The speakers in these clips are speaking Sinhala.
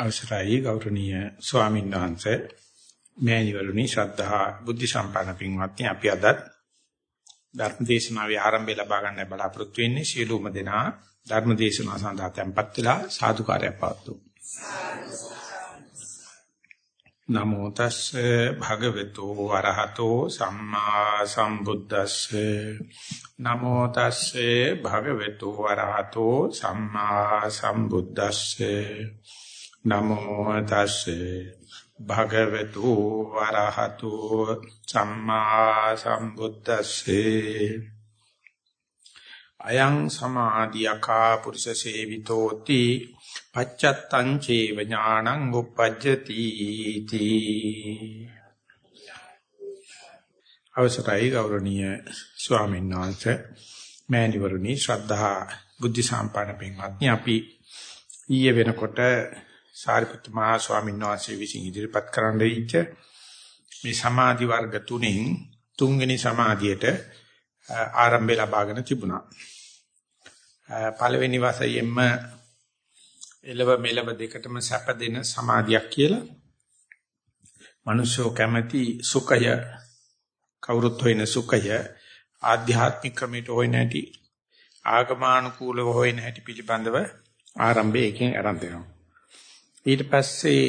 අවසරයි ගෞරවනීය ස්වාමීන් වහන්සේ. මෑණිවරුනි ශ්‍රද්ධා බුද්ධ සම්පන්න පින්වත්නි අපි අද ධර්ම දේශනාවේ ආරම්භය ලබා ගන්න බලාපොරොත්තු වෙන්නේ. සියලුම දෙනා ධර්ම දේශනාව සඳහා tempත් වෙලා සාදුකාරය පවතුමු නමෝ තස්සේ භගවතු වරහතෝ සම්මා සම්බුද්දස්සේ. නමෝ තස්සේ භගවතු වරහතෝ සම්මා සම්බුද්දස්සේ. නමෝ තස්සේ. භගවතු වරහතු සම්මා සම්බුද්දස්සේ. අයං සමාධියකා පුරුෂ සේවිතෝති. පච්චත්තං චේව ඥානං උපජ්ජති තී අවසරයි ගෞරවනීය ස්වාමීන් වහන්සේ. මෑණිවරුනි ශ්‍රද්ධා බුද්ධ සම්පන්න පින්වත්නි අපි ඊයේ වෙනකොට සාරිපුත් මහ ස්වාමීන් වහන්සේ විසින් ඉදිරිපත් කරන්න දීච්ච මේ සමාධි වර්ග තුනෙන් තුන්වෙනි සමාධියට ආරම්භය ලබාගෙන තිබුණා. පළවෙනි වශයෙන්ම එළව මෙළව දෙකටම සැප දෙන සමාධියක් කියලා. මිනිස්සු කැමති සුඛය කවුරුත් හොයන සුඛය ආධ්‍යාත්මික ක්‍රමයට හොයන හැටි ආගමානුකූලව හොයන හැටි පිළිබඳව ආරම්භයේ එකෙන් ආරම්භ වෙනවා. ඊට පස්සේ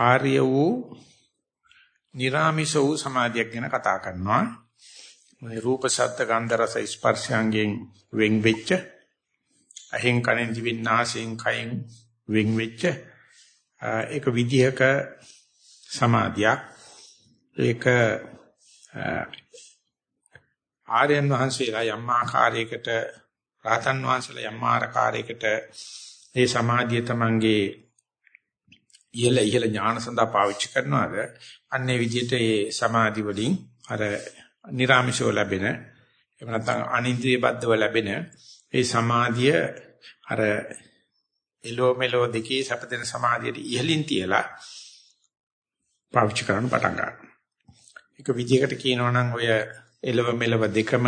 ආර්ය වූ නිර්ාමිෂ වූ සමාධියක් ගැන කතා කරනවා. මේ රූප ශබ්ද ගන්ධ රස ස්පර්ශයන්ගෙන් වෙන් වෙච්ච අහෙන් කනෙන් දිවෙන් නාසයෙන් කයෙන් වෙන් වෙච්ච ඒක විදිහක සමාධියක් ඒක ආර්යයන් වහන්සේලා යම් ආකාරයකට රාතන් වහන්සේලා යම් ආකාරයකට මේ සමාධිය තමංගේ ඉහළ ඉහළ ඥාන සඳහා පාවිච්චි කරනවාද අන්නේ විදිහට මේ සමාධි වලින් අර නිර්ාමිෂව ලැබෙන එහෙම නැත්නම් අනින්ද්‍රිය බද්ධව ලැබෙන ඒ සමාධිය අර එලෝ මෙලෝ දෙකේ සැපදෙන සමාධියට ඉහළින් තියලා පාවිච්චි කරන්න පටන් ගන්නවා. එක විදිහකට කියනවා නම් ඔය එලව මෙලව දෙකම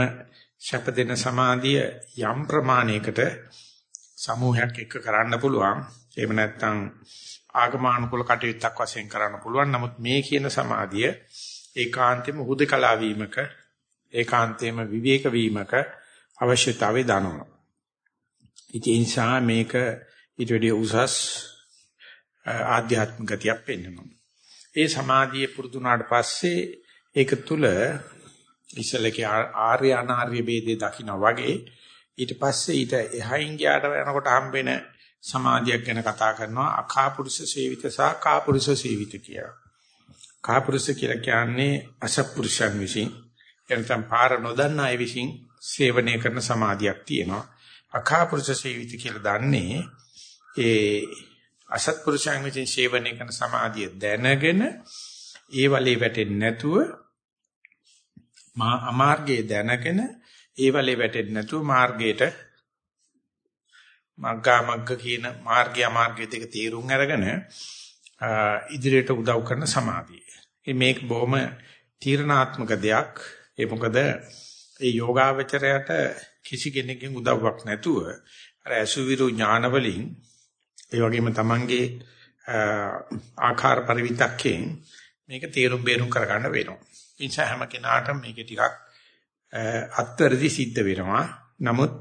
සැපදෙන සමාධිය යම් ප්‍රමාණයකට සමූහයක් එක්ක කරන්න පුළුවන්. එහෙම නැත්නම් ආගමානුකූල කටයුත්තක් වශයෙන් කරන්න පුළුවන්. නමුත් මේ කියන සමාධිය ඒකාන්තෙම හුදකලා වීමක ඒකාන්තෙම විවේක වීමක අවශ්‍යතාවය දනවනවා. ඉතින් ඒ නිසා මේක ඊට වඩා උසස් ආධ්‍යාත්මික ගතියක් පෙන්වනවා. ඒ සමාධිය පුරුදුනාට පස්සේ ඒක තුල ඉස්සලකේ ආර්ය අනාර්ය ભેදේ දකින්න වගේ ඊට පස්සේ ඊට එහයින් ගියාට යනකොට හම්බෙන සමාධියක් ගැන කතා කරනවා අඛාපුරුෂ සේවිත සහ කාපුරුෂ සේවිත කියලා. කාපුරුෂ කියලා කියන්නේ අසත්පුරුෂයන් විසින් එනතම් පාර නොදන්න අය විසින් සේවනය කරන සමාධියක් තියෙනවා. අඛාපුරුෂ සේවිත කියලා දන්නේ ඒ අසත්පුරුෂයන් විසින් සේවනය කරන සමාධිය දැනගෙන ඒ වලේ වැටෙන්නේ නැතුව මා අමාර්ගයේ දැනගෙන ඒ වලේ වැටෙන්නේ නැතුව මාර්ගයට මග්ගා මග්ග කියන මාර්ගය අමාර්ගය දෙක තීරුම් අරගෙන ඉදිරියට උදව් කරන සමාධිය. මේක බොහොම තීරණාත්මක දෙයක්. ඒ මොකද ඒ යෝගාවචරයට කිසි කෙනෙක්ගෙන් උදව්වක් නැතුව අර අසුවිරු ඥාන වලින් ඒ වගේම තමන්ගේ ආකාර පරිවිතක්යෙන් මේක තීරුම් බේරුම් කරගන්න වෙනවා. ඒ නිසා හැම කෙනාටම මේක ටිකක් අත්වැරදි සිද්ධ වෙනවා. නමුත්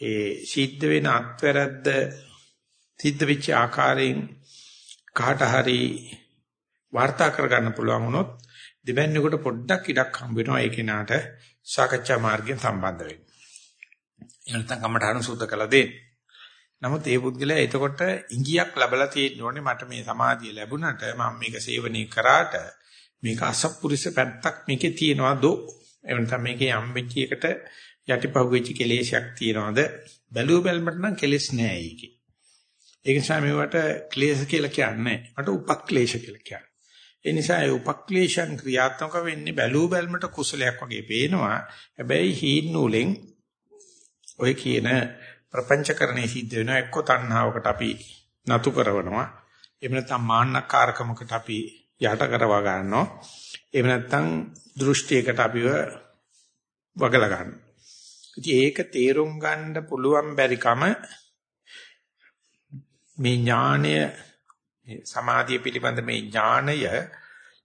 ඒ සිද්ධ වෙන අත්වැරද්ද සිද්ධ වෙච්ච ආකාරයෙන් කාට හරි වාර්තා කරගන්න පුළුවන් වුණොත් දෙවැන්නේකට පොඩ්ඩක් ඉඩක් හම්බ වෙනවා ඒ කෙනාට සාකච්ඡා මාර්ගයෙන් සම්බන්ධ වෙන්න. එනතන් කමඨාන සුද්ධ කළ දෙන්න. නමුත් ඒ පුද්ගලයා එතකොට ඉංගියක් ලැබලා තියෙන්න ඕනේ මට මේ සමාධිය ලැබුණට මම මේක සේවනය කරාට මේක අසත්පුරුෂ පැත්තක් මේකේ තියනවා දෝ එහෙම නැත්නම් මේකේ යම් වෙච්ච එකට යටිපහුවෙච්ච කෙලෙසයක් තියනවාද බැලුව බැලමට නම් කෙලෙස් නෑ ඒකේ. ඒක නිසා මේවට ක්ලේශ කියලා කියන්නේ මට උපක්ලේශ කියලා කියන්නේ. ඒ නිසා ඒ උපක්ලේශයන් ක්‍රියාත්මක වෙන්නේ බැලුව බැලමට කුසලයක් වගේ පේනවා. හැබැයි හීන් නූලෙන් ඔය කියන ප්‍රපංචකරණේ සිද්ධ වෙනවා එක්ක තණ්හාවකට අපි නතු කරනවා. එහෙම නැත්නම් මාන්නකාරකමකට අපි යට කරවා ගන්නවා. එහෙම නැත්නම් දෘෂ්ටියකට අපිව වගලා ගන්න. ඉතින් ඒක තේරුම් ගන්න පුළුවන් බැරිකම මේ ඥාණය සමාධිය පිළිබඳ මේ ඥාණය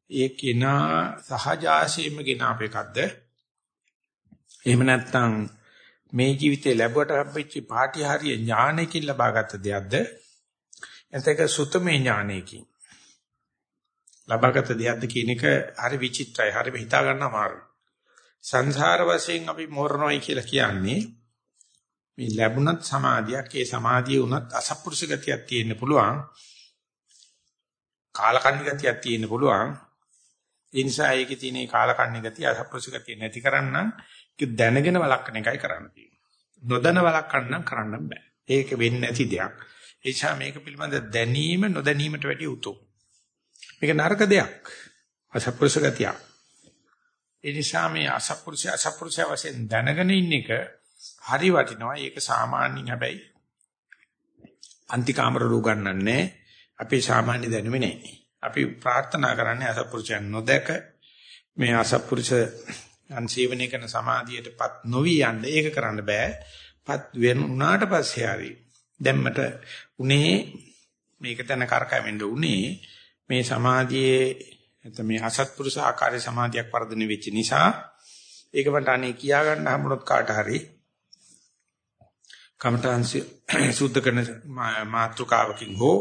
ඒ කිනා සහජාසීම ගෙන අපේකද්ද එහෙම නැත්නම් මේ ජීවිතේ ලැබුවට හම්බෙච්ච පාටිහාරිය ඥානයකින් ලබාගත් දෙයක්ද එතක සුතමේ ඥානයකින් ලබාගත් දෙයක්ද කියන එක හරි විචිත්‍රයි හරි හිතා ගන්න අමාරුයි. සංසාර වශයෙන් අපි මෝරණොයි කියලා කියන්නේ මේ ලැබුණත් සමාධියක් ඒ සමාධිය උනත් අසත්පුරුෂ ගතියක් තියෙන්න පුළුවන්. කාලකන්ණි ගතියක් තියෙන්න පුළුවන්. ඒ නිසා ඒකේ තියෙන කාලකන්ණි ගතිය අසත්පුරුෂ ගතිය නැති කරන්න ඒක දැනගෙන වළක්වන එකයි කරන්න තියෙන්නේ. නොදැන වළක්වන්න කරන්න බෑ. ඒක වෙන්නේ නැති දෙයක්. ඒ නිසා මේක පිළිබඳ දැනීම නොදැනීමට වැඩිය උතුම්. මේක නරක දෙයක් අසත්පුරුෂ ගතියක් ඒ නිසා මේ අසත්පුරුෂය අසත්පුරුෂය වශයෙන් දැනගෙන ඉන්න එක හරි වටිනවා. ඒක සාමාන්‍යයෙන් හැබැයි අන්තිකාමර රූ ගන්නන්නේ අපි සාමාන්‍ය දැනුමේ නැහැ. අපි ප්‍රාර්ථනා කරන්නේ අසත්පුරුෂයන් නොදක මේ අසත්පුරුෂ අන්සේවනය කරන සමාධියටපත් නොවි යන්න ඒක කරන්න බෑ. පත් වෙනුනාට පස්සේ හරි දැම්මට උනේ මේක තන කරකැවෙන්න උනේ මේ සමාධියේ නැත්නම් මේ අසත්පුරුෂ ආකාරයේ සමාධියක් වර්ධනය වෙච්ච නිසා ඒක මට අනේ කියා ගන්න හම්බුනොත් කාට හරි කමඨාන් සුද්ධ කරන මාතෘකාවකින් හෝ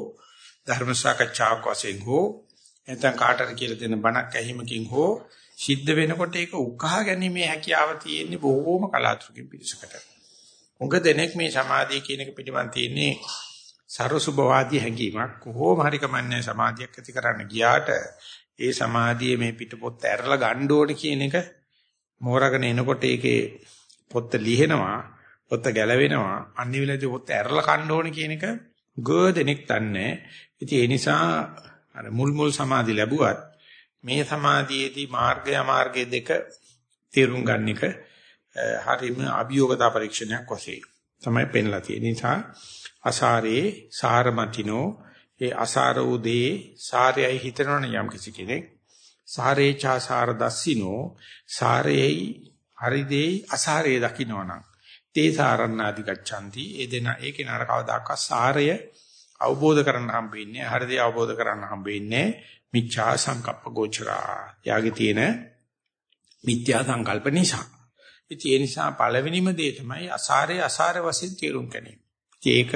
ධර්ම සාකච්ඡාවක් වශයෙන් හෝ නැත්නම් කාටද කියලා දෙන බණක් ඇහිමකින් හෝ සිද්ධ වෙනකොට ඒක උකහා ගැනීමේ හැකියාව තියෙන්නේ බොහෝම කලාතුරකින් පිළිසකට. උඟ දෙනෙක් මේ සමාධිය කියන එක පිළිබඳ තියෙන්නේ සරසුභවාදී හැඟීමක් කොහොම හරි කමන්නේ සමාධියක් ඇති කරන්න ගියාට ඒ සමාධියේ මේ පිටපොත් ඇරලා ගන්න ඕනේ කියන එක මෝරගෙන එනකොට ඒකේ පොත්ත ලිහෙනවා පොත්ත ගැලවෙනවා අනිවිලදී පොත්ත ඇරලා කන්න ඕනේ කියන එක ගොඩනෙක් දන්නේ. ඉතින් ඒ නිසා අර මුල් මුල් සමාධි ලැබුවත් මේ සමාධියේදී මාර්ගය අමාර්ගය දෙක තේරුම් ගන්න එක හරිම අභියෝගතා පරීක්ෂණයක් වශයෙන් තමයි පෙන්ලා තියෙන නිසා අසාරේ සාරමතිනෝ ඒ අසාර උදේ සාරයයි හිතනවනේ යම් කිසි කෙනෙක්. සාරේචා සාර දස්සිනෝ සාරේයි හරිදේ අසාරේ දකින්නවනම් තේ සාරණාදි ගච්ඡanti ඒ දෙන ඒකේ නර කවදාකවත් සාරය අවබෝධ කරගන්න හම්බෙන්නේ හරිදේ අවබෝධ කරගන්න හම්බෙන්නේ මිච්ඡා සංකප්ප ගෝචරා. යාගේ තියෙන මිත්‍යා සංකල්ප නිසා. ඉතින් ඒ නිසා පළවෙනිම දේ තමයි අසාරේ අසාර වශයෙන් තේරුම් ගැනීම. ඒක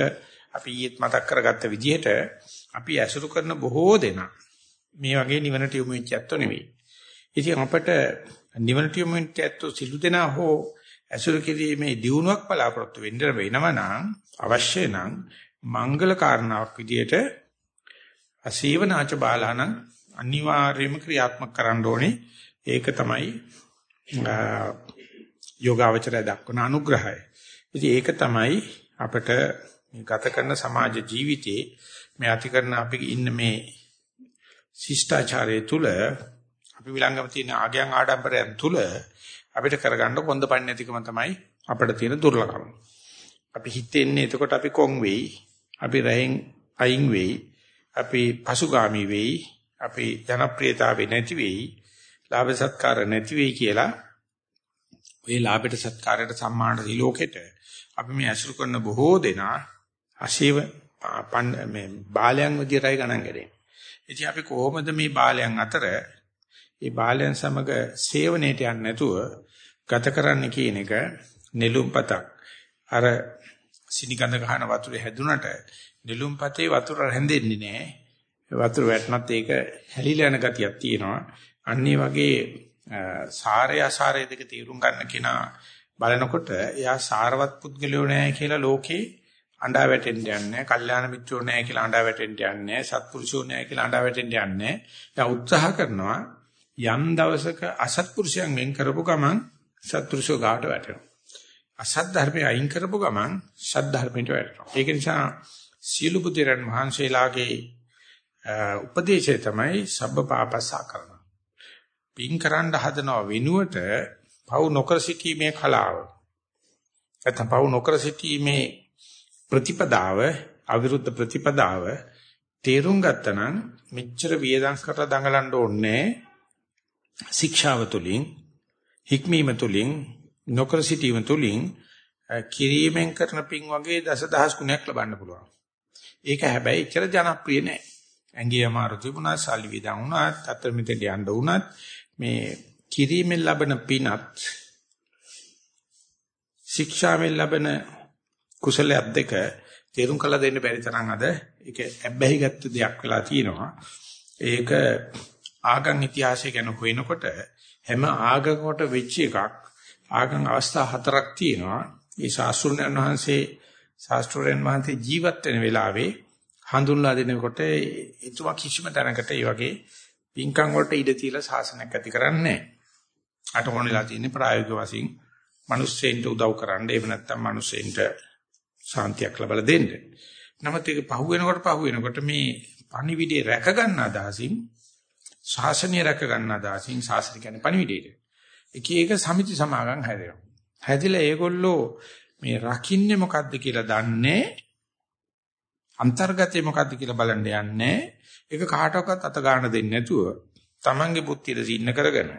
අපි ඊයේත් මතක් කරගත්ත විදිහට අපි ඇසුරු කරන බොහෝ දෙනා මේ වගේ නිවනට යොමු වෙච්ච ඇත්තෝ නෙවෙයි. ඉතින් අපට නිවනට යොමු වෙච්ච ඇත්තෝ සිළු දෙනා හෝ ඇසුරු කිරීමේ දියුණුවක් බලාපොරොත්තු වෙන්න වෙනවා නම් අවශ්‍ය නම් මංගල කාරණාවක් විදියට අසීවනාච බාලාන අනිවාර්යයෙන්ම ක්‍රියාත්මක කරන්න ඕනේ. ඒක තමයි යෝගාවචරය දක්වන අනුග්‍රහය. ඉතින් ඒක තමයි අපිට ගත කරන සමාජ ජීවිතේ මේ ඇති කරන අපි ඉන්න මේ ශිෂ්ටාචාරයේ තුල අපි විලංගම තියෙන ආගයන් ආඩම්බරයන් තුල අපිට කරගන්න කොන්ද පන්නේ නැතිකම තමයි අපිට තියෙන දුර්ලභම. අපි හිතෙන්නේ එතකොට අපි කොන් වෙයි. අපි රහෙන් අයින් වෙයි. අපි පසුගාමි වෙයි. අපි ජනප්‍රියතාවෙ නැති වෙයි. ලාභ සත්කාර නැති වෙයි කියලා ඔය ලාභයට සත්කාරයට සම්මානට දිලෝකෙට අපි මේ අසුරු කරන බොහෝ දෙනා අශීව මේ බාලයන් විදියටයි ගණන් ගන්නේ. ඉතින් අපි කොහොමද මේ බාලයන් අතර මේ බාලයන් සමග සේවනයේට යන්නේ නැතුව ගත කරන්න කියන එක නෙළුම්පතක් අර සිනිගඳ ගහන වතුරේ හැදුනට නෙළුම්පතේ වතුර හැඳෙන්නේ නැහැ. වතුර වැටුණත් ඒක හැලිලා යන ගතියක් තියෙනවා. අන්න වගේ සාරය අසාරය දෙක තීරුම් ගන්න කෙනා බලනකොට එයා සාරවත් පුද්ගලයෝ නෑ කියලා ලෝකේ අඬා වැටෙන්න යන්නේ කල්යාණ මිත්‍රෝ නෑ කියලා අඬා වැටෙන්න යන්නේ සත්පුරුෂෝ නෑ කියලා අඬා වැටෙන්න යන්නේ. එයා උත්සාහ කරනවා යම් දවසක අසත්පුරුෂයන් වෙන් කරපු ගමන් සත්පුරුෂෝ ගාට වැටෙනවා. අසත් ධර්මය අයින් කරපු ගමන් සත් ධර්මයට වැටෙනවා. ඒක නිසා සීල බුද්ධරන් මහන්සේලාගේ උපදේශය තමයි සබ්බ පාපස්සා කරන පින් කරන්න හදනව වෙනුවට පව් නොකර සිටීමේ කලාව නැත්නම් පව් නොකර සිටීමේ ප්‍රතිපදාව අවිරුද්ධ ප්‍රතිපදාව තේරුම් ගත්තනම් මෙච්චර වියදම් කරලා දඟලන්න ඕනේ ශික්ෂාව තුළින් හික්මීම තුළින් නොකර සිටීම තුළින් කිරීමෙන් කරන පින් වගේ දසදහස් ගුණයක් ලබන්න පුළුවන්. ඒක හැබැයි එච්චර ජනප්‍රිය නෑ. ඇඟේ අමාරු තිබුණා, සල්ලි විදන් වුණා, අතර මෙතෙන් යන්න වුණත් මේ කිරීමෙන් ලබන පිනත් ශික්ෂාවෙන් ලබන කුසලයක් දෙක තේරුම් කළ දෙන්න බැරි තරම් අද ඒක ඇබ්බැහි ගත්ත දෙයක් වෙලා තියෙනවා. ඒක ආගම් ඉතිහාසය ගැන හොයනකොට හැම ආගමකට වෙච්ච එකක් ආගම් අවස්ථා හතරක් තියෙනවා. ඒ ශාස්ත්‍රඥයන් වහන්සේ ශාස්ත්‍රඥයන් වහන්සේ ජීවත් වෙන වෙලාවේ හඳුන්ලා දෙනකොට එතුමා කිසිම තැනකට ඒ වගේ පින්කම් වලට ඉඩ තියලා ශාසනයක් ඇති කරන්නේ නැහැ. අට ඕනෙලා තියෙන්නේ ප්‍රායෝගික වශයෙන් මිනිස්සෙන්ට උදව් කරන්න එහෙම නැත්නම් මිනිස්සෙන්ට සාන්තියක් ලබා දෙන්න. නමුත් ඒක පහු වෙනකොට පහු වෙනකොට මේ පණිවිඩය රැක ගන්න අදහසින් ශාසනය රැක ගන්න අදහසින් ශාසනය කියන්නේ පණිවිඩයට. එක එක සමිති සමාගම් හැදෙනවා. හැදිලා ඒගොල්ලෝ මේ රකින්නේ මොකද්ද කියලා දන්නේ අන්තර්ගතය මොකද්ද කියලා බලන්න යන්නේ ඒක කාටවත් අත ගන්න දෙන්නේ නැතුව තමන්ගේ බුද්ධියට සින්න කරගෙන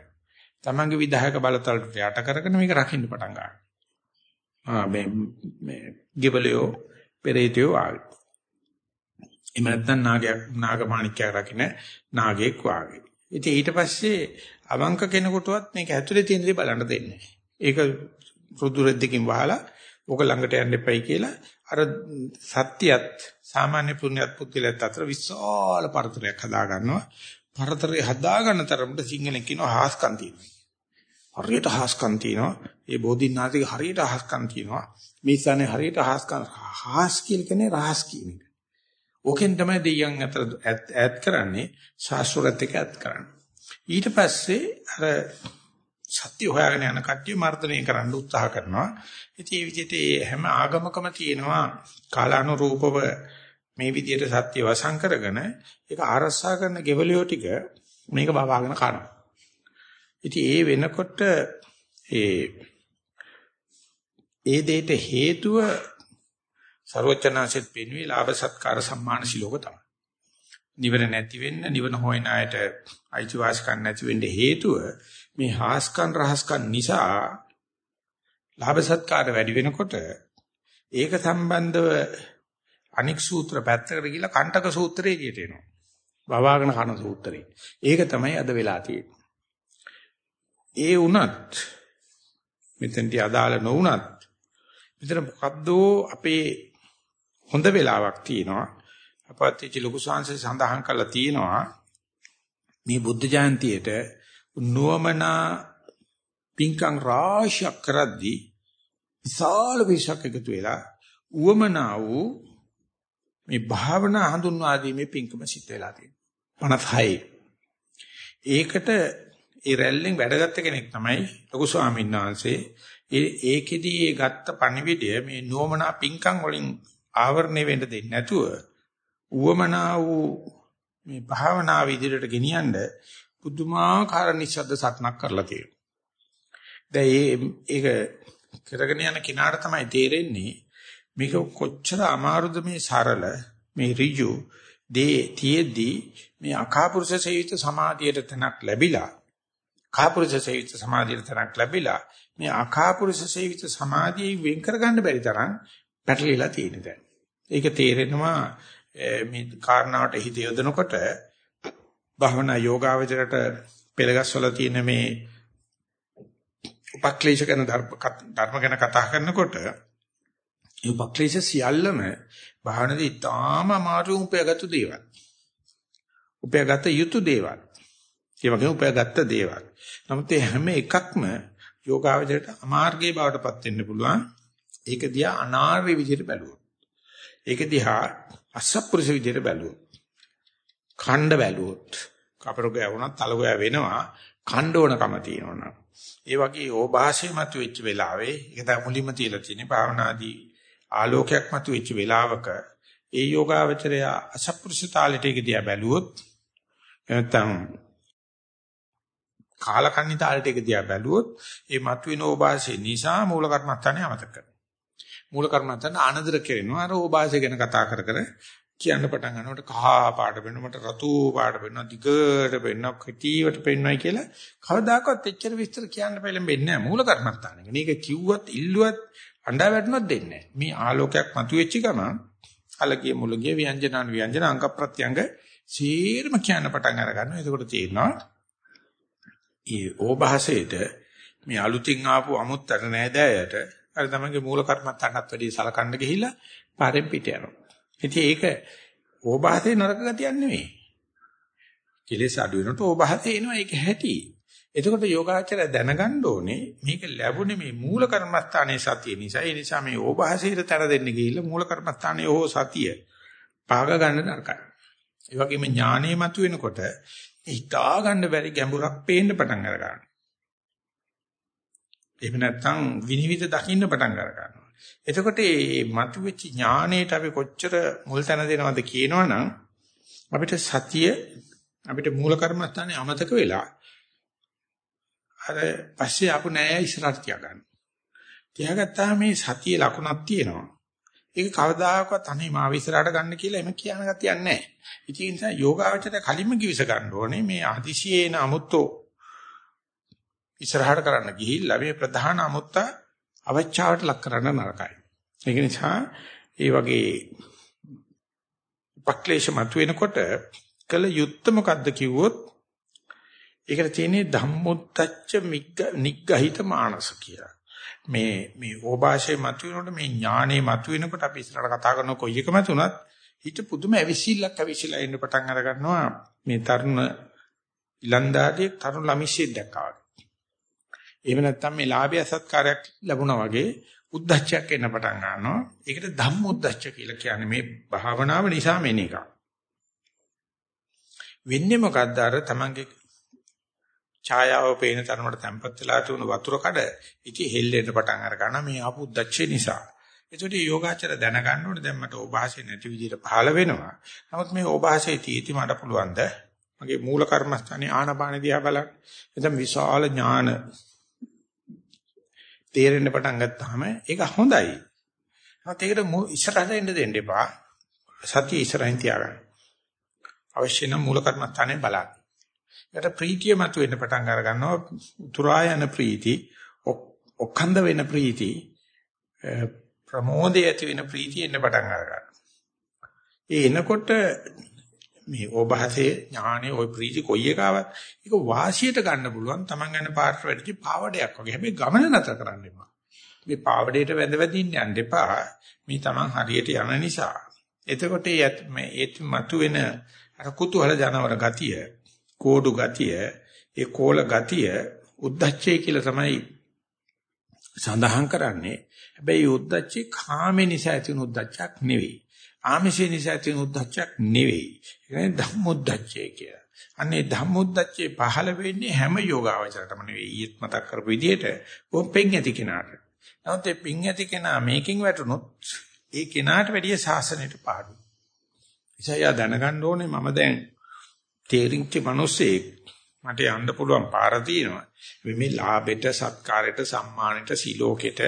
තමන්ගේ විධායක බලතලට යට කරගෙන මේක රකින්න පටන් ගන්නවා. ආ මේ මේ ගෙබලියෝ පෙරේතයෝ ආවේ. එහෙම නැත්නම් නාගයක් නාගමාණික්කයක් රකින්න නාගයෙක් වාගේ. ඉතින් ඊට පස්සේ අවංක කෙනෙකුටවත් මේක ඇතුලේ තියෙන දේ බලන්න දෙන්නේ ඒක රුදු රෙද්දකින් වහලා ඕක ළඟට යන්න එපයි කියලා අර සත්‍යයත් සාමාන්‍ය පුණ්‍යත් පුද්ගලයාත් අතර විශාල පරතරයක් හදා ගන්නවා. පරතරය හදා ගන්න තරමට සිංහලෙන් කියනවා හාස්කම් තියෙනවා. හරියට හාස්කම් තියෙනවා. ඒ බෝධිනාථගේ හරියට හාස්කම් තියෙනවා. මේ ස්ථානේ හරියට හාස්කම් හාස් කියන්නේ රහස් කියන එක. ඕකෙන් තමයි දෙයියන් අතර ඈත් කරන්නේ ශාස්ත්‍රවත් එක්ක ඈත් කරන්නේ. ඊට පස්සේ අර සත්‍ය හොයාගෙන යන කට්ටිය මර්ධනය කරන්න උත්සාහ කරනවා. ඉතින් මේ විදිහට හැම ආගමකම තියෙනවා කාලානුරූපව මේ විදිහට සත්‍ය වසන් කරගෙන ඒක ආරස්සා කරන ගෙවලියෝ ටික මේක බවාගෙන කනවා. ඉතින් ඒ වෙනකොට ඒ ඒ දෙයට හේතුව ਸਰවචනාසෙත් පෙන්වී ලාභ සත්කාර සම්මාන සිලෝක තමයි. නිවන නැති වෙන්න නිවන හොයන අයට අයිතිවාසිකම් නැති වෙන්න හේතුව මේ හාස්කම් රහස්කම් නිසා ලාභ සත්කාර වැඩි වෙනකොට ඒක සම්බන්ධව අනික් සූත්‍ර පැත්තකට ගිහිල්ලා කණ්ඨක සූත්‍රය එළියට එනවා. බවාගෙන කන සූත්‍රය. ඒක තමයි අද වෙලා තියෙන්නේ. ඒ වුණත් මෙතෙන්ටි අදාළ නොවුණත් මෙතන මොකද්ද අපේ හොඳ වෙලාවක් තියෙනවා. අපත්‍චි ලොකු සංසය සඳහන් කරලා තියෙනවා මේ බුද්ධ ජයන්තියේට නුවමනා පින්කම් රාශියක් කරද්දී විශාල විශක් එකතු වෙලා උවමනා වූ මේ භාවනා හඳුන්වා දීමේ පින්කම සිද්ධ වෙලා තියෙනවා. 56 ඒකට ඒ රැල්ලෙන් වැඩගත්ත කෙනෙක් තමයි ලොකු ස්වාමීන් වහන්සේ. ඒ ඒකෙදී ඒ ගත්ත පණිවිඩය මේ නුවමනා පින්කම් වලින් ආවරණය වෙන්න දෙන්නේ නැතුව උවමනා වූ මේ භාවනාව ඉදිරියට ගෙනියන්න පුදුමාකාර නිශ්ශබ්ද සටනක් කරලා තියෙනවා. දැන් ඒක කරගෙන යන කිනාට තමයි තේරෙන්නේ මේක කොච්චර අමාරුද මේ සරල මේ ඍජු දේ තියේදී මේ අකාපුරුෂ සේවිත සමාධියට තනක් ලැබිලා කාපුරුෂ සේවිත සමාධියට තනක් ලැබිලා මේ අකාපුරුෂ සේවිත සමාධිය වෙන් කරගන්න බැරි තරම් පැටලිලා තියෙන දැන්. ඒක තේරෙනවා මේ කාරණාවට හිත යොදනකොට භවනා යෝගාවචරයට පෙළගස්වල තියෙන මේ උපක්ලේශ ගැන ධර්ම ගැන කතා කරනකොට ඒ උපක්ලේශ සියල්ලම භාවනාවේ ඉතාම අමාරු උපයගත් දේවල්. උපයගත යුතු දේවල්. ඒ වගේම උපයගත් දේවල්. නමුත් හැම එකක්ම යෝගාවචරයට අමාර්ගයේ බවටපත් වෙන්න පුළුවන්. ඒක දිහා අනාර්ය විදිහට බැලුවොත්. ඒක දිහා අසත්පුරුෂ විදිහට බැලුවොත්. ඛණ්ඩ බැලුවොත්. කපරෝගය වුණත් තලගය වෙනවා. ඛණ්ඩ ඕනකම තියෙනවා. ඒ වගේ ඕභාෂය මත වෙච්ච වෙලාවේ ඒක තමයි මුලින්ම තියලා තියෙන්නේ භාවනාදී ආලෝකයක් මත වෙච්ච වෙලාවක ඒ යෝගාවචරය අසප්පුරුෂ තාලෙට ඒක දිහා බැලුවොත් නැත්නම් කාලකන්ණි තාලෙට ඒක දිහා බැලුවොත් ඒ මතුවෙන ඕභාෂය නිසා මූල කර්මස්ථානේ අමතක කරනවා. මූල කර්මස්ථාන ආනන්දර කෙරෙනවා. අර ඕභාෂය ගැන කතා කර කර කියන්න පටන් ගන්නකොට කහා පාට වෙනවා මට රතු පාට වෙනවා දිගට වෙනවා කෙටිවට පෙන්වයි කියලා කවදාකවත් එච්චර විස්තර කියන්න පෙළඹෙන්නේ නැහැ මූල කර්මස්ථානෙක. මේක කිව්වත් ඉල්ලුවත් අඬා වැටුණොත් දෙන්නේ නැහැ. මේ ආලෝකයක් මතුවෙච්ච ගමන් අලගිය මුලගිය ව්‍යංජනාන ව්‍යංජන අංග ප්‍රත්‍යංග සීරම කියන පටන් අර ගන්නවා. එතකොට තේරෙනවා ඒ ඕභාසයේට මේ අලුතින් ආපු අමුත්තර නෑදෑයට අර තමන්ගේ මූල කර්මත්තන්ටත් වැඩි සලකන්න ගිහිල්ලා පාරෙන් පිට යනවා. ඉතින් ඒක ඕභාසයේ නරක ගතියක් නෙවෙයි. කෙලෙස් අඩු වෙනකොට ඕභාසයේ එනවා ඒක හැටි. එතකොට යෝගාචරය දැනගන්න ඕනේ මේක ලැබුණේ මේ මූල කර්මස්ථානයේ සතිය නිසා. ඒ නිසා මේ ඕභාසයට තර දෙන්න ගිහිල්ලා මූල කර්මස්ථානයේ ඕ සතිය පාග ගන්න නරකයි. ඒ වගේම ඥානෙ මතුවෙනකොට හිතා ගන්න බැරි ගැඹුරක් පේන්න පටන් අර ගන්නවා. එහෙම නැත්නම් විනිවිද දකින්න පටන් අර ගන්නවා. එතකොට මේ මතුවෙච්ච ඥාණයට අපි කොච්චර මුල් තැන දෙනවද කියනවනම් අපිට සතිය අපිට මූල කර්මස්ථානේ අමතක වෙලා අර පස්සේ ආපු නෑ ඉස්සරහට තියාගන්න. තියාගත්තාම මේ සතිය ලකුණක් තියෙනවා. ඒක කවදාකවත් අනේ මාව ඉස්සරහට ගන්න කියලා එම කියන ගතියක් නැහැ. ඉතින් ඒ නිසා යෝගාවචරය කලින්ම කිවිස ගන්න ඕනේ මේ අතිශයේන අමුත්තෝ ඉස්සරහට කරන්න ගිහිල්ලා මේ ප්‍රධාන අමුත්ත අවචාවට ලක් කරන්න නරකයි. ඒක නිසා ඒ වගේ උපක්ලේශ මතුවෙනකොට කළ යුත්ත මොකද්ද කිව්වොත් ඒකට තියෙන්නේ ධම්මොත්තච්ච නිග්ගහිත මානස කියලා. මේ මේ ඕභාෂයේ මතුවෙනකොට මේ ඥානේ මතුවෙනකොට අපි ඉස්සරහට කතා කරන කොයි එකම තුනත් හිත පුදුම ඇවිසිල්ලක් ඇවිසිලා එන්න පටන් අර ගන්නවා මේ තරුණ ඉලන්දාරියෙක් තරුණ ළමිෂ්‍යෙක් දැක්කා වගේ. එහෙම නැත්නම් මේ ලාභය සත්කාරයක් ලැබුණා වගේ උද්දච්චයක් එන්න පටන් ගන්නවා. ඒකට ධම්මොද්දච්ච කියලා කියන්නේ මේ භාවනාව නිසා මෙන එක. වෙන්නේ මොකද්ද අර තමන්ගේ ඡායාව පේන තරමට තැම්පත් වෙලා තුන වතුර කඩ ඉති හෙල්ලෙන්න පටන් අර ගන්න මේ ආපු උද්දච්චය නිසා. ඒකට යෝගාචර දැනගන්න ඕනේ දැන් මට ඕභාෂය නැති විදිහට පහළ වෙනවා. නමුත් මේ ඕභාෂයේ තීති මට පුළුවන්ද මගේ මූල කර්මස්ථානේ ආනපාන දිහා බලන්න. එතන විශාල ඥාන තේරෙන්න පටන් ගත්තාම ඒක හොඳයි. නමුත් ඒකට ඉස්සරහට එන්න දෙන්න එපා. සතිය ඉස්සරහින් තියාගන්න. අවශ්‍ය නම් මූල කර්මස්ථානේ බලන්න. ඒකට ප්‍රීතිය මතුවෙන්න පටන් අර ගන්නවා උතුරා යන ප්‍රීති ඔක්කන්ද වෙන ප්‍රීති ප්‍රමෝදය ඇති වෙන ප්‍රීතිය එන්න පටන් අර ගන්නවා ඒ එනකොට මේ ඕභාසයේ ඥානෙ ওই ප්‍රීති කොයි එකාවත් ඒක වාසියට ගන්න පුළුවන්. Taman යන පාට වැඩිචි පාවඩයක් වගේ. හැබැයි ගමන නැතර කරන්න එපා. මේ පාවඩේට වැඳ වැදින්න යන්න එපා. මේ Taman හරියට යන නිසා. එතකොට මේ ඒත් මතුවෙන අර කුතුහල ජනවර ගතිය කෝඩු ගතිය, ඒ කෝල ගතිය උද්දච්චය කියලා තමයි සඳහන් කරන්නේ. හැබැයි උද්දච්චේ කාමේ නිසා ඇති වුණු උද්දච්චයක් නෙවෙයි. ආමිෂේ නිසා ඇති වුණු උද්දච්චයක් නෙවෙයි. ඒ කියන්නේ ධම්මොද්දච්චය කියලා. අන්නේ ධම්මොද්දච්චේ පහළ වෙන්නේ හැම යෝගාවචරයටම නෙවෙයි. ඊත් මතක් කරපු විදිහට කොම් පෙන් ඇති කෙනාට. නමුත් ඒ පින් ඇති කෙනා මේකෙන් වැටුනොත් ඒ කෙනාට වැඩිය සාසනයට පාඩුයි. ඉතින් දැනගන්න ඕනේ මම දැන් තේරිච්ච මිනිස්සෙක් මට යන්න පුළුවන් පාර තියෙනවා. මේ ලාභෙට, සත්කාරෙට, සම්මානෙට, සිලෝකෙට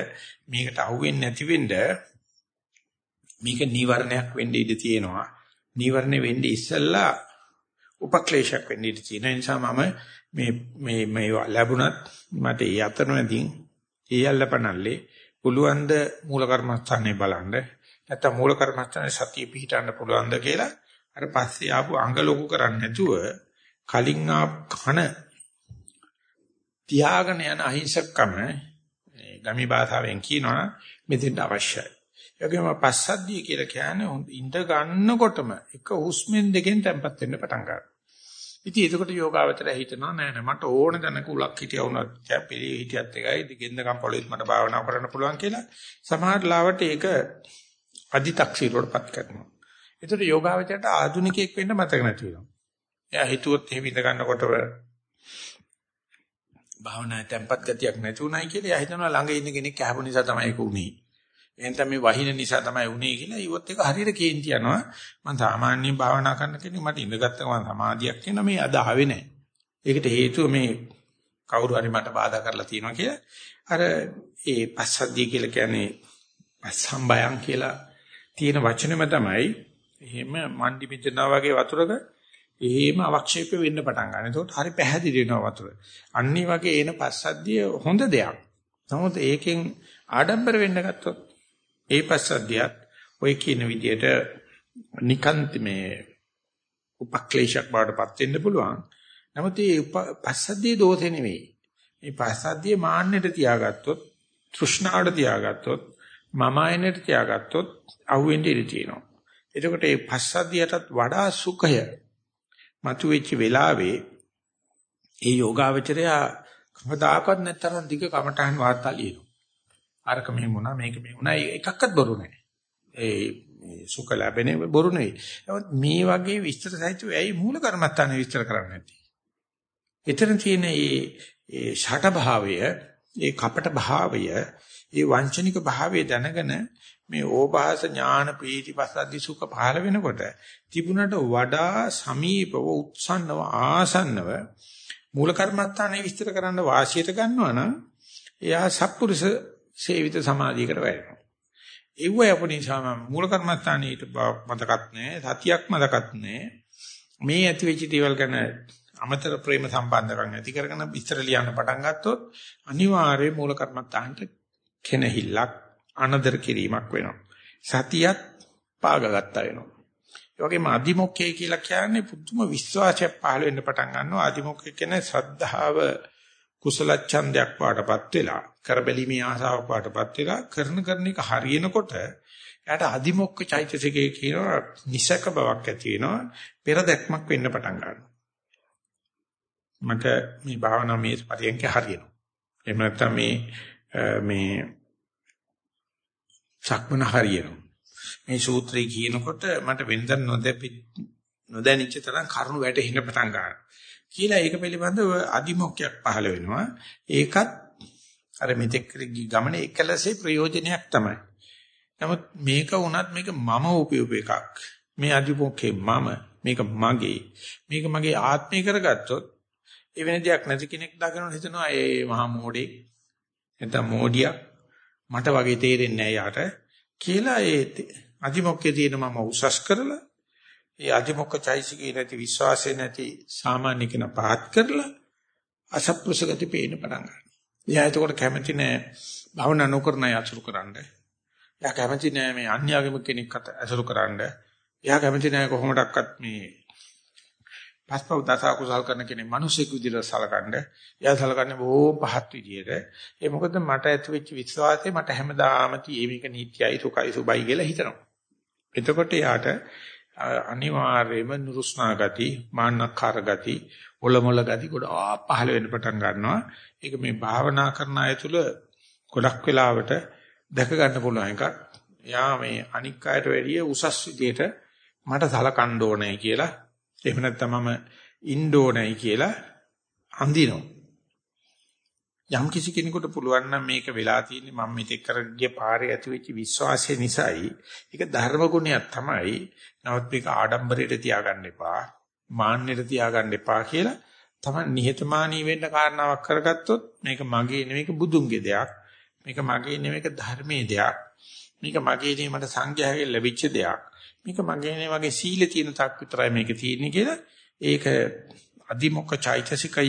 මේකට අහුවෙන්නේ නැති වෙන්න මේක නීවරණයක් වෙන්න ඉඩ තියෙනවා. නීවරණෙ වෙන්න ඉස්සෙල්ලා උපක්ලේශයක් වෙන්න ඉඩ තියෙන නිසා මම මේ මේ මේ ලැබුණත් මට ඒ අතරමැදින් ඒ අල්ලපනල්ලේ පුළුවන් ද මූල කර්මස්ථානේ බලන්න නැත්නම් මූල කර්මස්ථානේ සතිය පිහිටන්න පුළුවන්ද කියලා අර පස්සේ ආපු අඟ ලොකු කරන්නේ නැතුව කලින් ආ කන තියාගෙන යන අහිංසකකම ගමි භාෂාවෙන් කියනවා මෙතෙන්ට අවශ්‍යයි. ඒගොම පස්සද්ධිය කියලා කියන්නේ ඉඳ ගන්නකොටම එක හුස්මෙන් දෙකෙන් තැම්පත් වෙන්න පටන් ගන්නවා. ඉතින් එතකොට යෝගාවචරය හිතනවා නෑ නෑ මට ඕන දැනක උලක් හිටියා වුණත් පිළි හිටියත් එකයි දෙගෙන්දකම් පොළොත් මට භාවනා කරන්න පුළුවන් කියලා සමහර ලාවට ඒක අදි탁සීරුවටපත් කරනවා. ඒතර යෝගාවචරයට ආධුනිකයෙක් වෙන්න මතක නැති වෙනවා. එයා හිතුවොත් එහෙම ඉඳ ගන්නකොට භාවනා tempat ගතියක් නැති උනායි කියලා එයා හිතනවා ළඟ ඉන්න කෙනෙක් කැහපු නිසා තමයි ඒක උනේ. එහෙනම් මේ වහින නිසා තමයි උනේ කියලා ඊවත් එක හරියට කේන්ති යනවා. මම සාමාන්‍යයෙන් භාවනා කරන කෙනෙක් මට ඉඳගත්ත ගමන් සමාධියක් එන මේ අද ආවේ නැහැ. ඒකට හේතුව මේ කවුරු හරි මට බාධා කරලා තියෙනවා කියලා අර ඒ පස්සද්ධිය කියලා කියන්නේ පස්සම්බයං කියලා තියෙන වචනෙම තමයි එහෙම මණ්ඩි පිටනවා වගේ වතුරක එහෙම අවක්ෂේප වෙන්න පටන් ගන්නවා. ඒකට හරි පැහැදිලි වෙනවා වතුර. අනිත් වගේ එන පස්සද්ධිය හොඳ දෙයක්. නමුත් ඒකෙන් ආඩම්බර වෙන්න ගත්තොත් ඒ පස්සද්ධියත් ඔය කියන විදිහට නිකාන්ත මේ උපක්ලේශයක් බවටපත් වෙන්න පුළුවන්. නමුත් මේ පස්සද්ධියේ දෝෂෙ නෙවෙයි. මේ පස්සද්ධියේ මාන්නයට තියාගත්තොත්, තෘෂ්ණාවට තියාගත්තොත්, මම ආයනයට තියාගත්තොත් අහුවෙන්න ඉඩ තියෙනවා. එතකොට මේ පස්සද්ධියටත් වඩා සුඛය මතුවෙච්ච වෙලාවේ ඒ යෝගාවචරය කවදාකවත් නැතරම් දිග කමටහන් වාර්තා ලියනවා. අරක මෙහෙම වුණා මේක මෙහෙම වුණා එකක්වත් බොරු නැහැ. ඒ සුඛ ලැබෙන්නේ බොරු නෙවෙයි. නමුත් මේ වගේ විස්තර සහිතව ඇයි මූල කර්මත්තානේ විස්තර කරන්නේ නැති. ඊතර තියෙන මේ ඒ ෂට භාවය, ඒ කපට භාවය, ඒ වංචනික භාවය දැනගෙන මේ ඕභාස ඥාන ප්‍රීති පස්සද්ධි සුඛ පහළ වෙනකොට තිබුණට වඩා සමීපව උත්සන්නව ආසන්නව මූල කර්මත්තානේ විස්තර කරන්න වාසියට ගන්නවා නම් එයා සත්පුරුෂ සේවිත සමාධියකට වැටෙනවා. ඒව යපුනිසාම මූල කර්මස්ථානීට මතකත් නැහැ, සතියක් මතකත් නැහැ. මේ ඇති වෙච්ච දේවල් ගැන අමතර ප්‍රේම සම්බන්ධකම් ඇති කරගෙන විස්තර ලියන්න පටන් ගත්තොත් අනිවාර්යයෙන් මූල කර්මස්ථානට කෙනහිල්ලක් අනදර කිරීමක් වෙනවා. සතියත් පාගගත්තා වෙනවා. ඒ වගේම අදිමොක්කේ කියලා කියන්නේ පුදුම විශ්වාසයක් පහළ වෙන්න පටන් ගන්නවා. අදිමොක්කේ කියන්නේ ශ්‍රද්ධාව කුසල ඡන්දයක් වාටපත් වෙලා කරබැලීමේ ආසාවක් වාටපත් වෙලා කරන කරන එක හරියනකොට එයාට අදිමොක්ක චෛතසිකයේ කියනවා නිසක බවක් ඇති වෙනවා පෙර දැක්මක් වෙන්න පටන් ගන්නවා මට මේ භාවනා මේ පරියන්ක හරියනවා එහෙම නැත්නම් මේ මේ සක්මන හරියනවා මේ සූත්‍රය කියනකොට මට වෙනදා නොදැපි නොදැනිච්ච තරම් කරුණු වැටෙන්න පටන් ගන්නවා කියලා ඒක පිළිබඳව අදිමොක්කයක් පහළ වෙනවා. ඒකත් අර මෙතෙක් ගමනේ එකලසේ ප්‍රයෝජනයක් තමයි. නමුත් මේක වුණත් මේක මම උපයෝග එකක්. මේ අදිමොක්කේ මම මේක මගේ. මේක මගේ ආත්මය කරගත්තොත් ඒ වෙන දෙයක් නැති කෙනෙක් දාගෙන හිතනවා ඒ මහා මෝඩේ නැත්නම් මෝඩියක් මට වගේ තේරෙන්නේ නැහැ යාට කියලා ඒ අදිමොක්කේ තියෙන මම උසස් කරලා ඒ අධිමොක්ක චෛසිකේ නැති විශ්වාසය නැති සාමාන්‍ය කෙන පහත් කරලා අසප්පුරුෂ ගති පේන්න පටන් ගන්නවා. එයා එතකොට කැමති නෑ භවනා නොකරන අය අසුරු කරන්න. එයා කැමති නෑ මේ අන්‍යාගම කෙනෙක් අසුරු කරන්න. එයා කැමති නෑ කොහොමඩක්වත් මේ පස්පව දස කුසල් කරන කෙනෙක් මිනිසෙක් විදිහට සලකන්න. එයා සලකන්නේ බොහොම පහත් විදිහට. ඒ මොකද මට ඇති වෙච්ච විශ්වාසය මට හැමදාම tie මේක නීත්‍යයි සුඛයි සුබයි කියලා හිතනවා. එතකොට යාට අනිවාර්යයෙන්ම නුරුස්නා ගති, මාන්නකාර ගති, ඔලොමොල ගති ගොඩාක් පහළ වෙන්න පටන් ගන්නවා. ඒක මේ භාවනා කරන අය තුල ගොඩක් වෙලාවට දැක ගන්න පුළුවන් එකක්. යා මේ අනික් අයට වැඩිය උසස් විදියට මට සලකන්න ඕනේ කියලා එහෙම නැත්නම් මම ඉන්න ඕනේ කියලා අඳිනවා. යම් කිසි කෙනෙකුට පුළුවන් නම් මේක වෙලා තියෙන්නේ මම මෙතෙක් කරගිය පාරේ ඇති වෙච්ච විශ්වාසය නිසායි. ඒක ධර්ම ගුණයක් තමයි. නමුත් මේක ආඩම්බරයට තියාගන්න එපා. මාන්නයට තියාගන්න එපා කියලා තමයි නිහතමානී වෙන්න කාරණාවක් කරගත්තොත් මේක මගේ නෙමෙයි බුදුන්ගේ දෙයක්. මේක මගේ නෙමෙයි ධර්මයේ දෙයක්. මේක මගේ නෙමෙයි මට සංඝයාගෙන් ලැබිච්ච දෙයක්. මේක මගේ නෙමෙයි මගේ සීලේ තියෙන තාක් විතරයි මේක තියෙන්නේ කියලා ඒක අදිමොක්ක චෛතසිකය